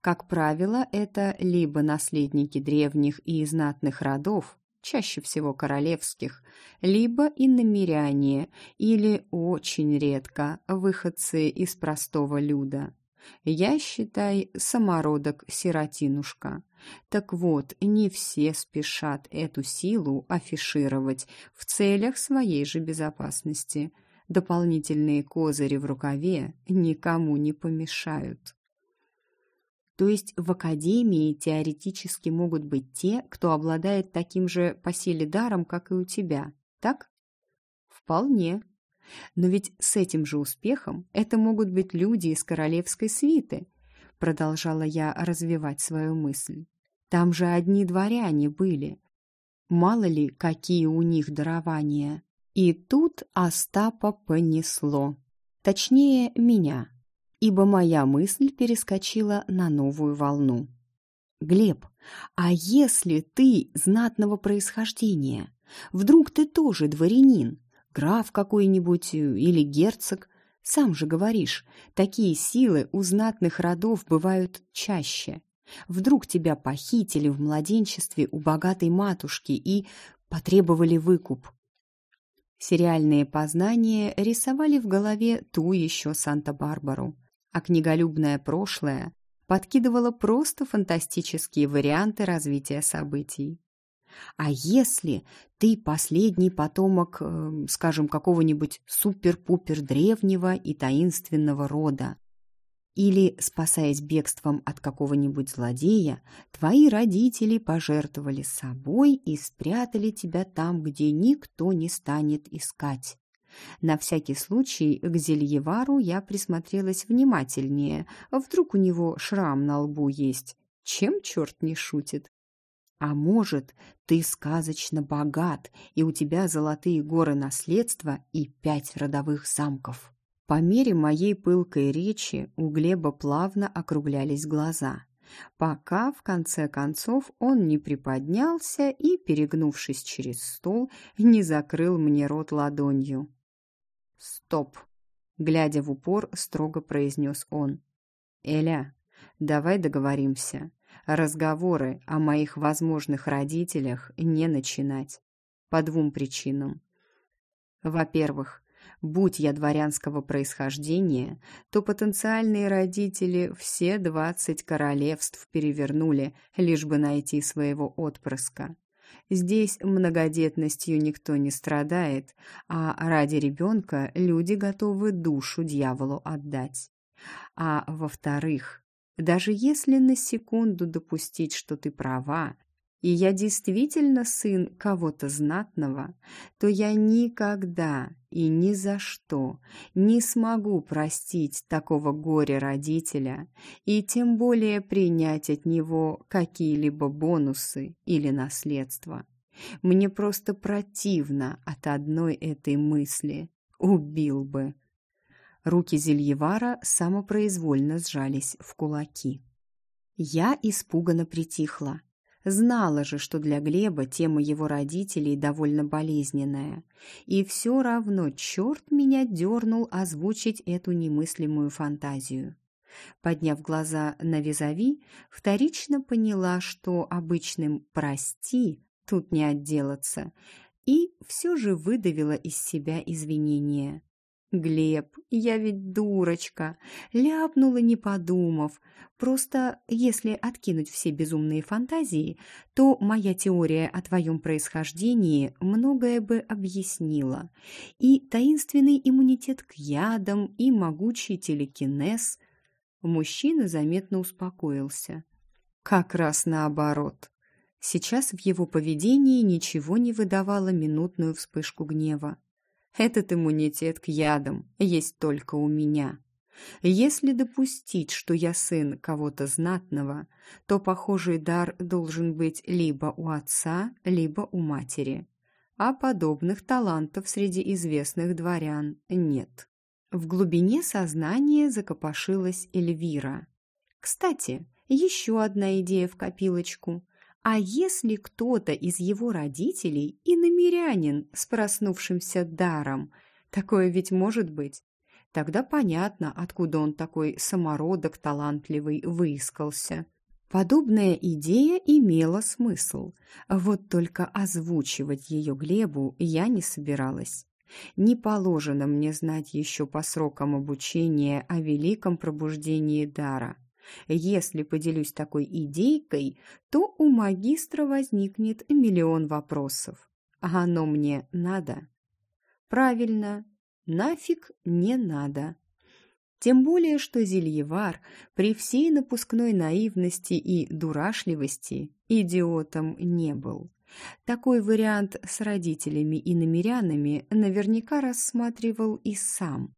Как правило, это либо наследники древних и знатных родов, чаще всего королевских, либо иномиряне или, очень редко, выходцы из простого люда. Я, считай, самородок-сиротинушка. Так вот, не все спешат эту силу афишировать в целях своей же безопасности. Дополнительные козыри в рукаве никому не помешают. То есть в академии теоретически могут быть те, кто обладает таким же по силе даром, как и у тебя, так? Вполне. Но ведь с этим же успехом это могут быть люди из королевской свиты, продолжала я развивать свою мысль. Там же одни дворяне были. Мало ли, какие у них дарования. И тут Остапа понесло. Точнее, меня ибо моя мысль перескочила на новую волну. «Глеб, а если ты знатного происхождения? Вдруг ты тоже дворянин, граф какой-нибудь или герцог? Сам же говоришь, такие силы у знатных родов бывают чаще. Вдруг тебя похитили в младенчестве у богатой матушки и потребовали выкуп. Сериальные познания рисовали в голове ту еще Санта-Барбару. А книголюбное прошлое подкидывало просто фантастические варианты развития событий. А если ты последний потомок, э, скажем, какого-нибудь супер-пупер древнего и таинственного рода, или, спасаясь бегством от какого-нибудь злодея, твои родители пожертвовали собой и спрятали тебя там, где никто не станет искать. На всякий случай к Зельевару я присмотрелась внимательнее. Вдруг у него шрам на лбу есть. Чем черт не шутит? А может, ты сказочно богат, и у тебя золотые горы наследства и пять родовых замков. По мере моей пылкой речи у Глеба плавно округлялись глаза, пока, в конце концов, он не приподнялся и, перегнувшись через стол, не закрыл мне рот ладонью. «Стоп!» — глядя в упор, строго произнес он. «Эля, давай договоримся. Разговоры о моих возможных родителях не начинать. По двум причинам. Во-первых, Будь я дворянского происхождения, то потенциальные родители все двадцать королевств перевернули, лишь бы найти своего отпрыска. Здесь многодетностью никто не страдает, а ради ребенка люди готовы душу дьяволу отдать. А во-вторых, даже если на секунду допустить, что ты права, и я действительно сын кого-то знатного, то я никогда и ни за что не смогу простить такого горя-родителя и тем более принять от него какие-либо бонусы или наследство. Мне просто противно от одной этой мысли. Убил бы. Руки Зельевара самопроизвольно сжались в кулаки. Я испуганно притихла. Знала же, что для Глеба тема его родителей довольно болезненная. И все равно черт меня дернул озвучить эту немыслимую фантазию. Подняв глаза на визави, вторично поняла, что обычным «прости» тут не отделаться, и все же выдавила из себя извинения. «Глеб, я ведь дурочка!» Ляпнула, не подумав. Просто, если откинуть все безумные фантазии, то моя теория о твоем происхождении многое бы объяснила. И таинственный иммунитет к ядам, и могучий телекинез. Мужчина заметно успокоился. Как раз наоборот. Сейчас в его поведении ничего не выдавало минутную вспышку гнева. Этот иммунитет к ядам есть только у меня. Если допустить, что я сын кого-то знатного, то похожий дар должен быть либо у отца, либо у матери. А подобных талантов среди известных дворян нет. В глубине сознания закопошилась Эльвира. Кстати, еще одна идея в копилочку. А если кто-то из его родителей и намерянин с проснувшимся даром? Такое ведь может быть. Тогда понятно, откуда он такой самородок талантливый выискался. Подобная идея имела смысл, вот только озвучивать ее Глебу я не собиралась. Не положено мне знать еще по срокам обучения о великом пробуждении дара. Если поделюсь такой идейкой, то у магистра возникнет миллион вопросов. А оно мне надо? Правильно, нафиг не надо. Тем более, что Зельевар при всей напускной наивности и дурашливости идиотом не был. Такой вариант с родителями и намерянами наверняка рассматривал и сам.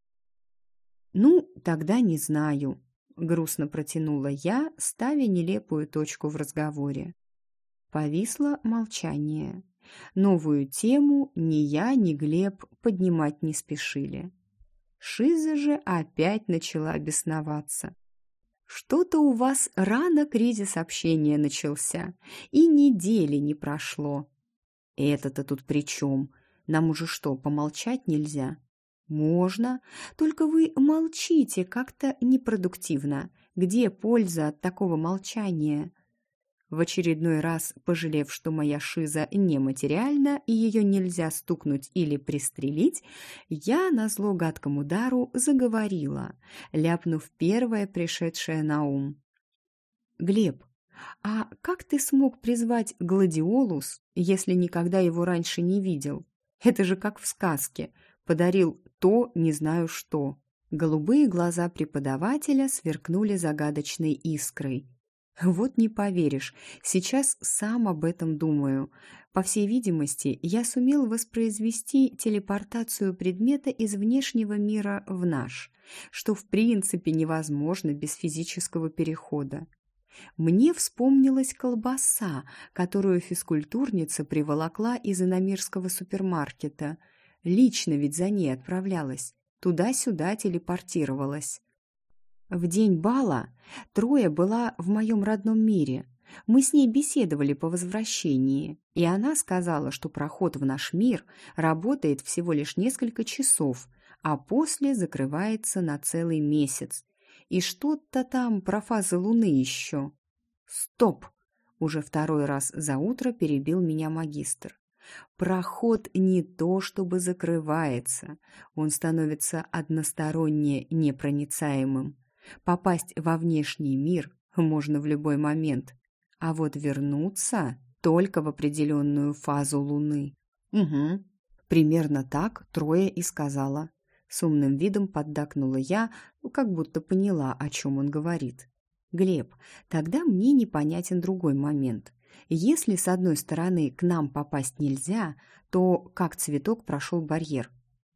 «Ну, тогда не знаю», грустно протянула я, ставя нелепую точку в разговоре. Повисло молчание. Новую тему ни я, ни Глеб поднимать не спешили. Шиза же опять начала бесноваться. «Что-то у вас рано кризис общения начался, и недели не прошло». «Это-то тут при чем? Нам уже что, помолчать нельзя?» «Можно, только вы молчите как-то непродуктивно. Где польза от такого молчания?» В очередной раз, пожалев, что моя шиза нематериальна и ее нельзя стукнуть или пристрелить, я, назло гадкому дару, заговорила, ляпнув первое пришедшее на ум. «Глеб, а как ты смог призвать гладиолус, если никогда его раньше не видел? Это же как в сказке. Подарил то, не знаю что». Голубые глаза преподавателя сверкнули загадочной искрой. Вот не поверишь, сейчас сам об этом думаю. По всей видимости, я сумел воспроизвести телепортацию предмета из внешнего мира в наш, что в принципе невозможно без физического перехода. Мне вспомнилась колбаса, которую физкультурница приволокла из иномирского супермаркета. Лично ведь за ней отправлялась туда-сюда телепортировалась. В день бала Троя была в моем родном мире. Мы с ней беседовали по возвращении, и она сказала, что проход в наш мир работает всего лишь несколько часов, а после закрывается на целый месяц. И что-то там про фазы Луны еще. «Стоп!» — уже второй раз за утро перебил меня магистр. Проход не то чтобы закрывается, он становится односторонне непроницаемым. Попасть во внешний мир можно в любой момент, а вот вернуться только в определенную фазу Луны. Угу, примерно так Трое и сказала. С умным видом поддакнула я, как будто поняла, о чем он говорит. «Глеб, тогда мне непонятен другой момент. Если с одной стороны к нам попасть нельзя, то как цветок прошел барьер?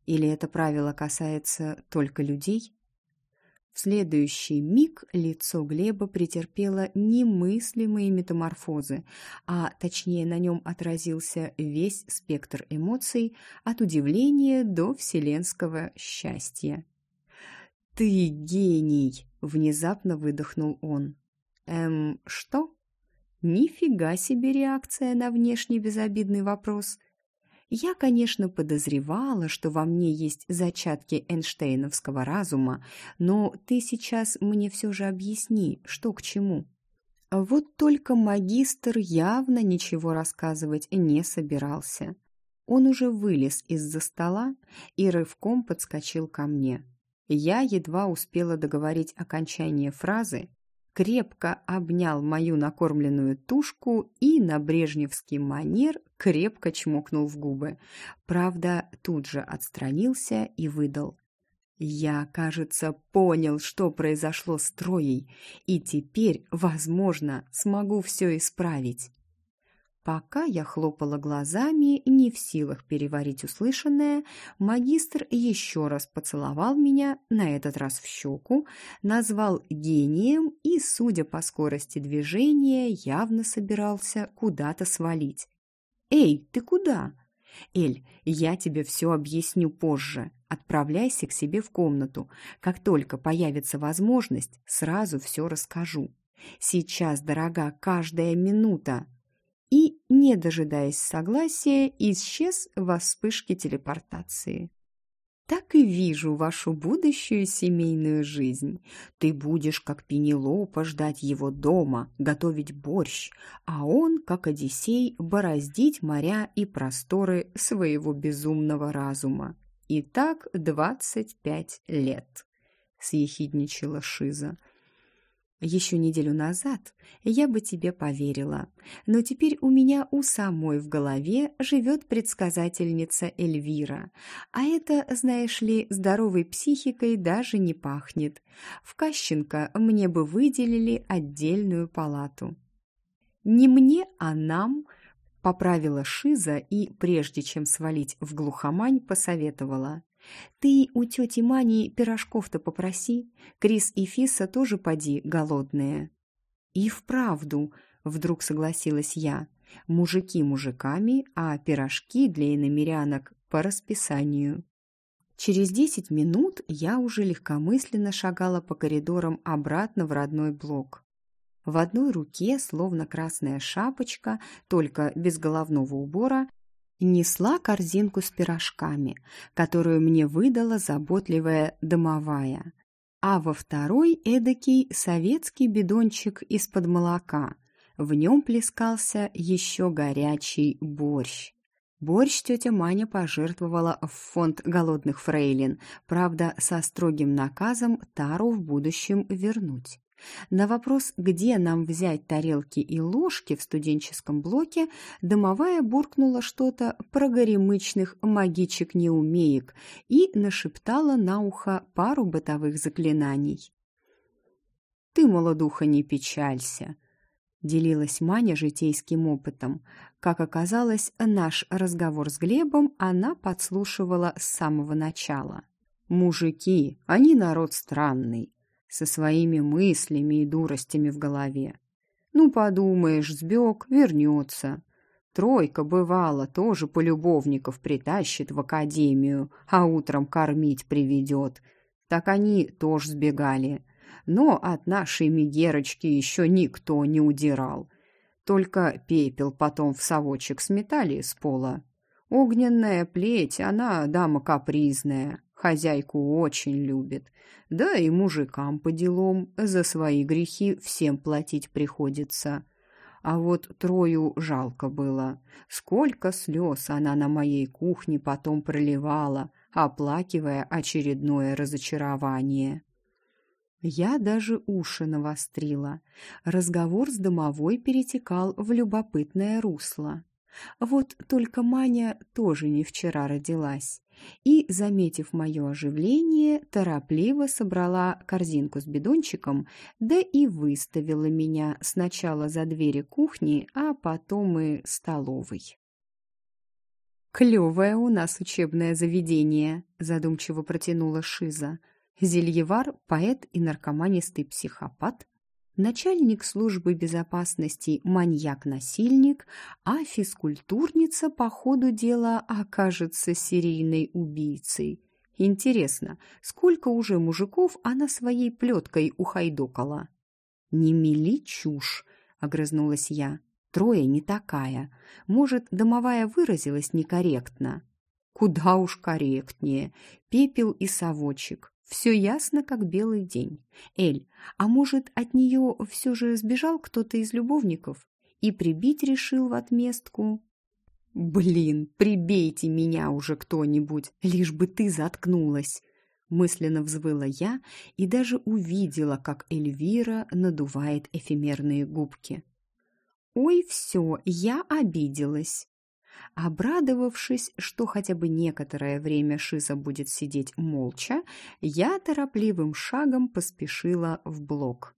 Или это правило касается только людей? В следующий миг лицо Глеба претерпело немыслимые метаморфозы, а точнее на нем отразился весь спектр эмоций от удивления до вселенского счастья. «Ты гений!» — внезапно выдохнул он. «Эм, что?» Нифига себе реакция на внешний безобидный вопрос. Я, конечно, подозревала, что во мне есть зачатки Эйнштейновского разума, но ты сейчас мне все же объясни, что к чему. Вот только магистр явно ничего рассказывать не собирался. Он уже вылез из-за стола и рывком подскочил ко мне. Я едва успела договорить окончание фразы, крепко обнял мою накормленную тушку и на брежневский манер крепко чмокнул в губы. Правда, тут же отстранился и выдал. «Я, кажется, понял, что произошло с Троей, и теперь, возможно, смогу все исправить». Пока я хлопала глазами, не в силах переварить услышанное, магистр еще раз поцеловал меня, на этот раз в щеку, назвал гением и, судя по скорости движения, явно собирался куда-то свалить. «Эй, ты куда?» «Эль, я тебе все объясню позже. Отправляйся к себе в комнату. Как только появится возможность, сразу все расскажу. Сейчас дорога каждая минута» и, не дожидаясь согласия, исчез во вспышке телепортации. Так и вижу вашу будущую семейную жизнь. Ты будешь, как Пенелопа, ждать его дома, готовить борщ, а он, как Одиссей, бороздить моря и просторы своего безумного разума. И так двадцать пять лет, — съехидничала Шиза. Еще неделю назад я бы тебе поверила, но теперь у меня у самой в голове живет предсказательница Эльвира, а это, знаешь ли, здоровой психикой даже не пахнет. В Кащенко мне бы выделили отдельную палату. Не мне, а нам – поправила Шиза и, прежде чем свалить в глухомань, посоветовала. Ты у тети Мани пирожков-то попроси. Крис и Фиса тоже поди голодные. И вправду, вдруг согласилась я, мужики мужиками, а пирожки для иномерянок по расписанию. Через десять минут я уже легкомысленно шагала по коридорам обратно в родной блок. В одной руке, словно красная шапочка, только без головного убора, несла корзинку с пирожками, которую мне выдала заботливая домовая, а во второй эдакий советский бидончик из-под молока. В нем плескался еще горячий борщ. Борщ тетя Маня пожертвовала в фонд голодных фрейлин, правда, со строгим наказом тару в будущем вернуть. На вопрос, где нам взять тарелки и ложки в студенческом блоке, домовая буркнула что-то про горемычных магичек-неумеек и нашептала на ухо пару бытовых заклинаний. «Ты, молодуха, не печалься!» — делилась Маня житейским опытом. Как оказалось, наш разговор с Глебом она подслушивала с самого начала. «Мужики, они народ странный со своими мыслями и дуростями в голове. Ну, подумаешь, сбег, вернется. Тройка, бывало, тоже полюбовников притащит в академию, а утром кормить приведет. Так они тоже сбегали. Но от нашей Мегерочки еще никто не удирал. Только пепел потом в совочек сметали с пола. Огненная плеть, она дама капризная, хозяйку очень любит. Да и мужикам по делам за свои грехи всем платить приходится. А вот Трою жалко было. Сколько слез она на моей кухне потом проливала, оплакивая очередное разочарование. Я даже уши навострила. Разговор с домовой перетекал в любопытное русло. Вот только Маня тоже не вчера родилась и, заметив мое оживление, торопливо собрала корзинку с бидончиком, да и выставила меня сначала за двери кухни, а потом и столовой. «Клевое у нас учебное заведение», — задумчиво протянула Шиза. «Зельевар, поэт и наркоманистый психопат, начальник службы безопасности маньяк-насильник, а физкультурница по ходу дела окажется серийной убийцей. Интересно, сколько уже мужиков она своей плеткой ухайдокала? «Не мели чушь», — огрызнулась я. «Трое не такая. Может, домовая выразилась некорректно?» «Куда уж корректнее. Пепел и совочек. Все ясно, как белый день. Эль, а может, от нее все же сбежал кто-то из любовников и прибить решил в отместку? Блин, прибейте меня уже кто-нибудь, лишь бы ты заткнулась. Мысленно взвыла я и даже увидела, как Эльвира надувает эфемерные губки. «Ой, все, я обиделась!» Обрадовавшись, что хотя бы некоторое время Шиза будет сидеть молча, я торопливым шагом поспешила в блок.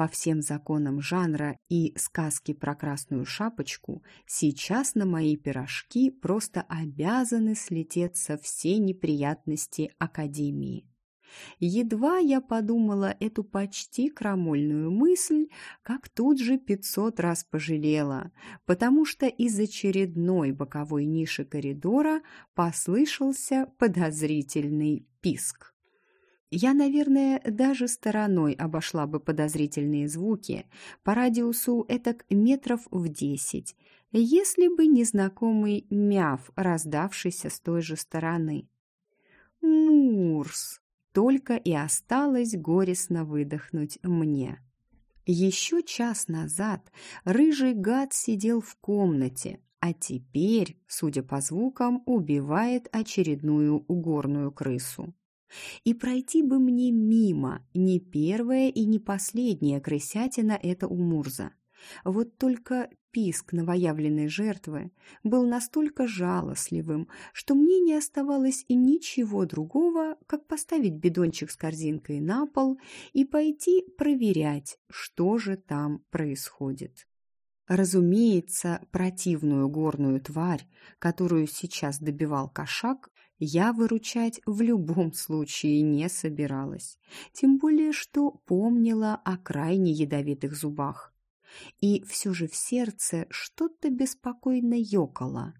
По всем законам жанра и сказки про красную шапочку, сейчас на мои пирожки просто обязаны слететься все неприятности Академии. Едва я подумала эту почти крамольную мысль, как тут же пятьсот раз пожалела, потому что из очередной боковой ниши коридора послышался подозрительный писк. Я, наверное, даже стороной обошла бы подозрительные звуки по радиусу этак метров в десять, если бы незнакомый мяв, раздавшийся с той же стороны. «Мурс!» Только и осталось горестно выдохнуть мне. Еще час назад рыжий гад сидел в комнате, а теперь, судя по звукам, убивает очередную угорную крысу. И пройти бы мне мимо, не первая и не последняя крысятина это у Мурза. Вот только писк новоявленной жертвы был настолько жалостливым, что мне не оставалось и ничего другого, как поставить бидончик с корзинкой на пол и пойти проверять, что же там происходит. Разумеется, противную горную тварь, которую сейчас добивал кошак, я выручать в любом случае не собиралась, тем более что помнила о крайне ядовитых зубах. И все же в сердце что-то беспокойно ёкало.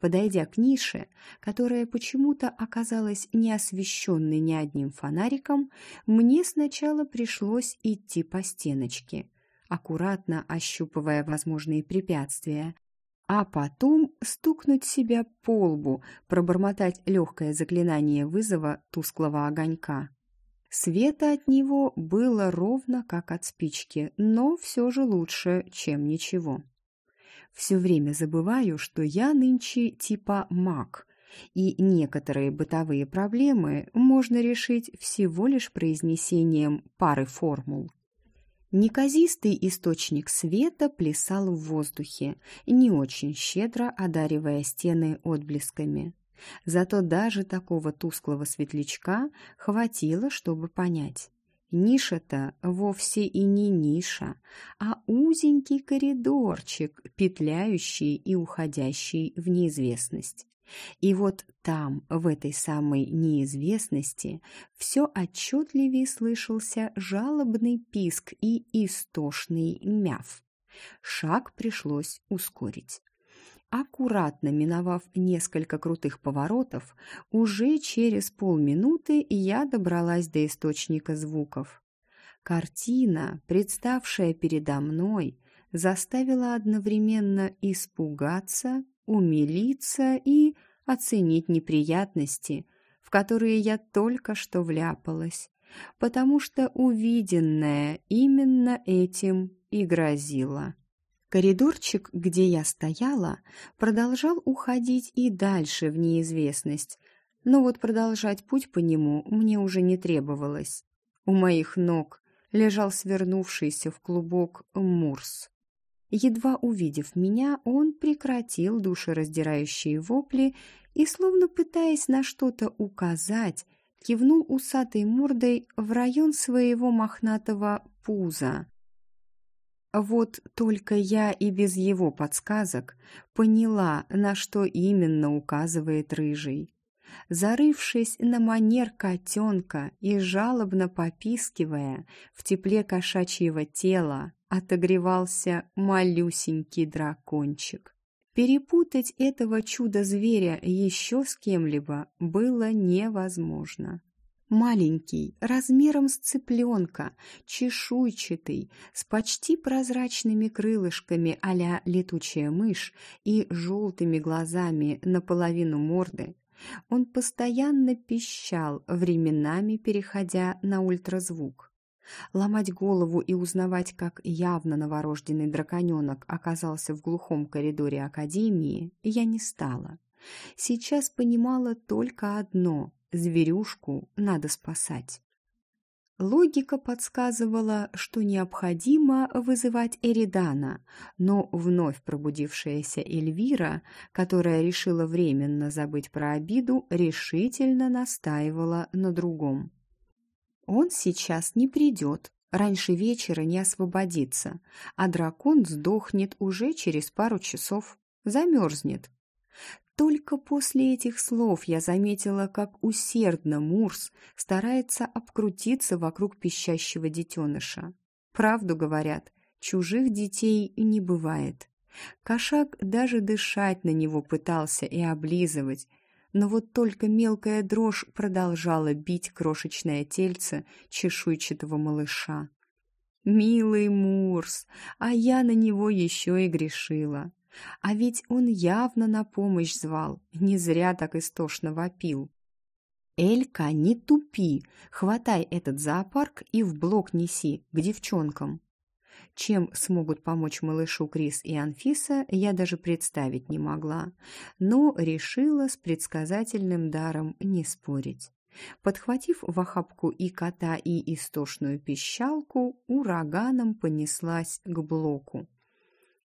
Подойдя к нише, которая почему-то оказалась не освещенной ни одним фонариком, мне сначала пришлось идти по стеночке, аккуратно ощупывая возможные препятствия, а потом стукнуть себя по лбу, пробормотать легкое заклинание вызова тусклого огонька. Света от него было ровно как от спички, но все же лучше, чем ничего. Все время забываю, что я нынче типа маг, и некоторые бытовые проблемы можно решить всего лишь произнесением пары формул. Неказистый источник света плясал в воздухе, не очень щедро одаривая стены отблесками. Зато даже такого тусклого светлячка хватило, чтобы понять. Ниша-то вовсе и не ниша, а узенький коридорчик, петляющий и уходящий в неизвестность. И вот там, в этой самой неизвестности, все отчетливее слышался жалобный писк и истошный мяв. Шаг пришлось ускорить. Аккуратно миновав несколько крутых поворотов, уже через полминуты я добралась до источника звуков. Картина, представшая передо мной, заставила одновременно испугаться умилиться и оценить неприятности, в которые я только что вляпалась, потому что увиденное именно этим и грозило. Коридорчик, где я стояла, продолжал уходить и дальше в неизвестность, но вот продолжать путь по нему мне уже не требовалось. У моих ног лежал свернувшийся в клубок Мурс. Едва увидев меня, он прекратил душераздирающие вопли и, словно пытаясь на что-то указать, кивнул усатой мордой в район своего мохнатого пуза. Вот только я и без его подсказок поняла, на что именно указывает рыжий. Зарывшись на манер котенка и жалобно попискивая в тепле кошачьего тела, отогревался малюсенький дракончик. Перепутать этого чудо-зверя еще с кем-либо было невозможно. Маленький, размером с цыпленка, чешуйчатый, с почти прозрачными крылышками а летучая мышь и желтыми глазами наполовину морды, он постоянно пищал, временами переходя на ультразвук. Ломать голову и узнавать, как явно новорожденный драконенок оказался в глухом коридоре Академии, я не стала. Сейчас понимала только одно – зверюшку надо спасать. Логика подсказывала, что необходимо вызывать Эридана, но вновь пробудившаяся Эльвира, которая решила временно забыть про обиду, решительно настаивала на другом. «Он сейчас не придет, раньше вечера не освободится, а дракон сдохнет уже через пару часов, замерзнет, только после этих слов я заметила, как усердно Мурс старается обкрутиться вокруг пищащего детеныша. Правду говорят, чужих детей не бывает. Кошак даже дышать на него пытался и облизывать, но вот только мелкая дрожь продолжала бить крошечное тельце чешуйчатого малыша. «Милый Мурс, а я на него еще и грешила. А ведь он явно на помощь звал, не зря так истошно вопил. «Элька, не тупи! Хватай этот зоопарк и в блок неси, к девчонкам!» Чем смогут помочь малышу Крис и Анфиса, я даже представить не могла, но решила с предсказательным даром не спорить. Подхватив в охапку и кота, и истошную пищалку, ураганом понеслась к блоку.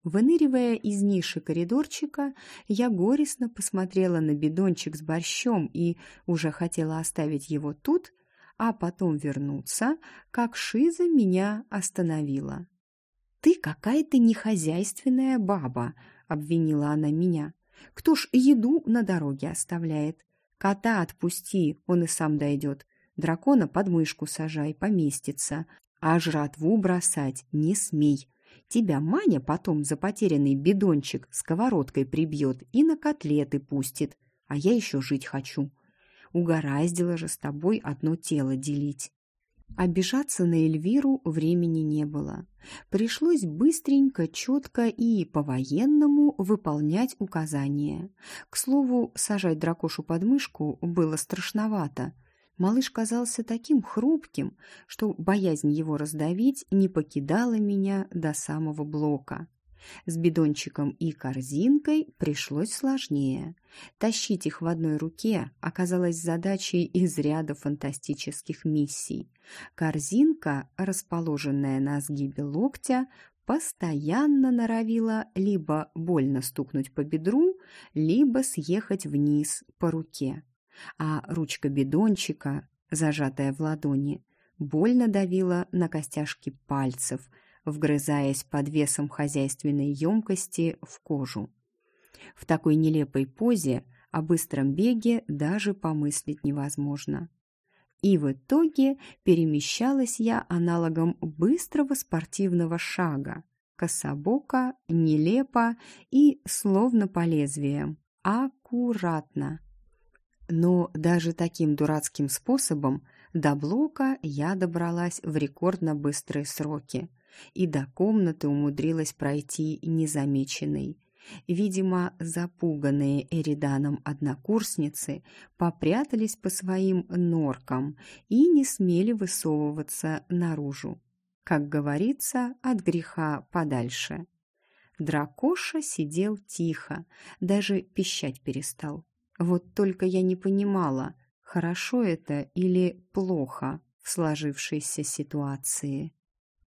Выныривая из ниши коридорчика, я горестно посмотрела на бидончик с борщом и уже хотела оставить его тут, а потом вернуться, как Шиза меня остановила. «Ты какая-то нехозяйственная баба», — обвинила она меня. «Кто ж еду на дороге оставляет? Кота отпусти, он и сам дойдет. Дракона под мышку сажай, поместится. А жратву бросать не смей, Тебя Маня потом за потерянный бидончик сковородкой прибьет и на котлеты пустит, а я еще жить хочу. Угораздило же с тобой одно тело делить. Обижаться на Эльвиру времени не было. Пришлось быстренько, четко и по-военному выполнять указания. К слову, сажать дракошу под мышку было страшновато. Малыш казался таким хрупким, что боязнь его раздавить не покидала меня до самого блока. С бидончиком и корзинкой пришлось сложнее. Тащить их в одной руке оказалось задачей из ряда фантастических миссий. Корзинка, расположенная на сгибе локтя, постоянно норовила либо больно стукнуть по бедру, либо съехать вниз по руке. А ручка бидончика, зажатая в ладони, больно давила на костяшки пальцев, вгрызаясь под весом хозяйственной емкости в кожу. В такой нелепой позе о быстром беге даже помыслить невозможно. И в итоге перемещалась я аналогом быстрого спортивного шага. Кособоко, нелепо и словно по лезвиям. Аккуратно. Но даже таким дурацким способом до блока я добралась в рекордно быстрые сроки и до комнаты умудрилась пройти незамеченной. Видимо, запуганные Эриданом однокурсницы попрятались по своим норкам и не смели высовываться наружу. Как говорится, от греха подальше. Дракоша сидел тихо, даже пищать перестал. Вот только я не понимала, хорошо это или плохо в сложившейся ситуации.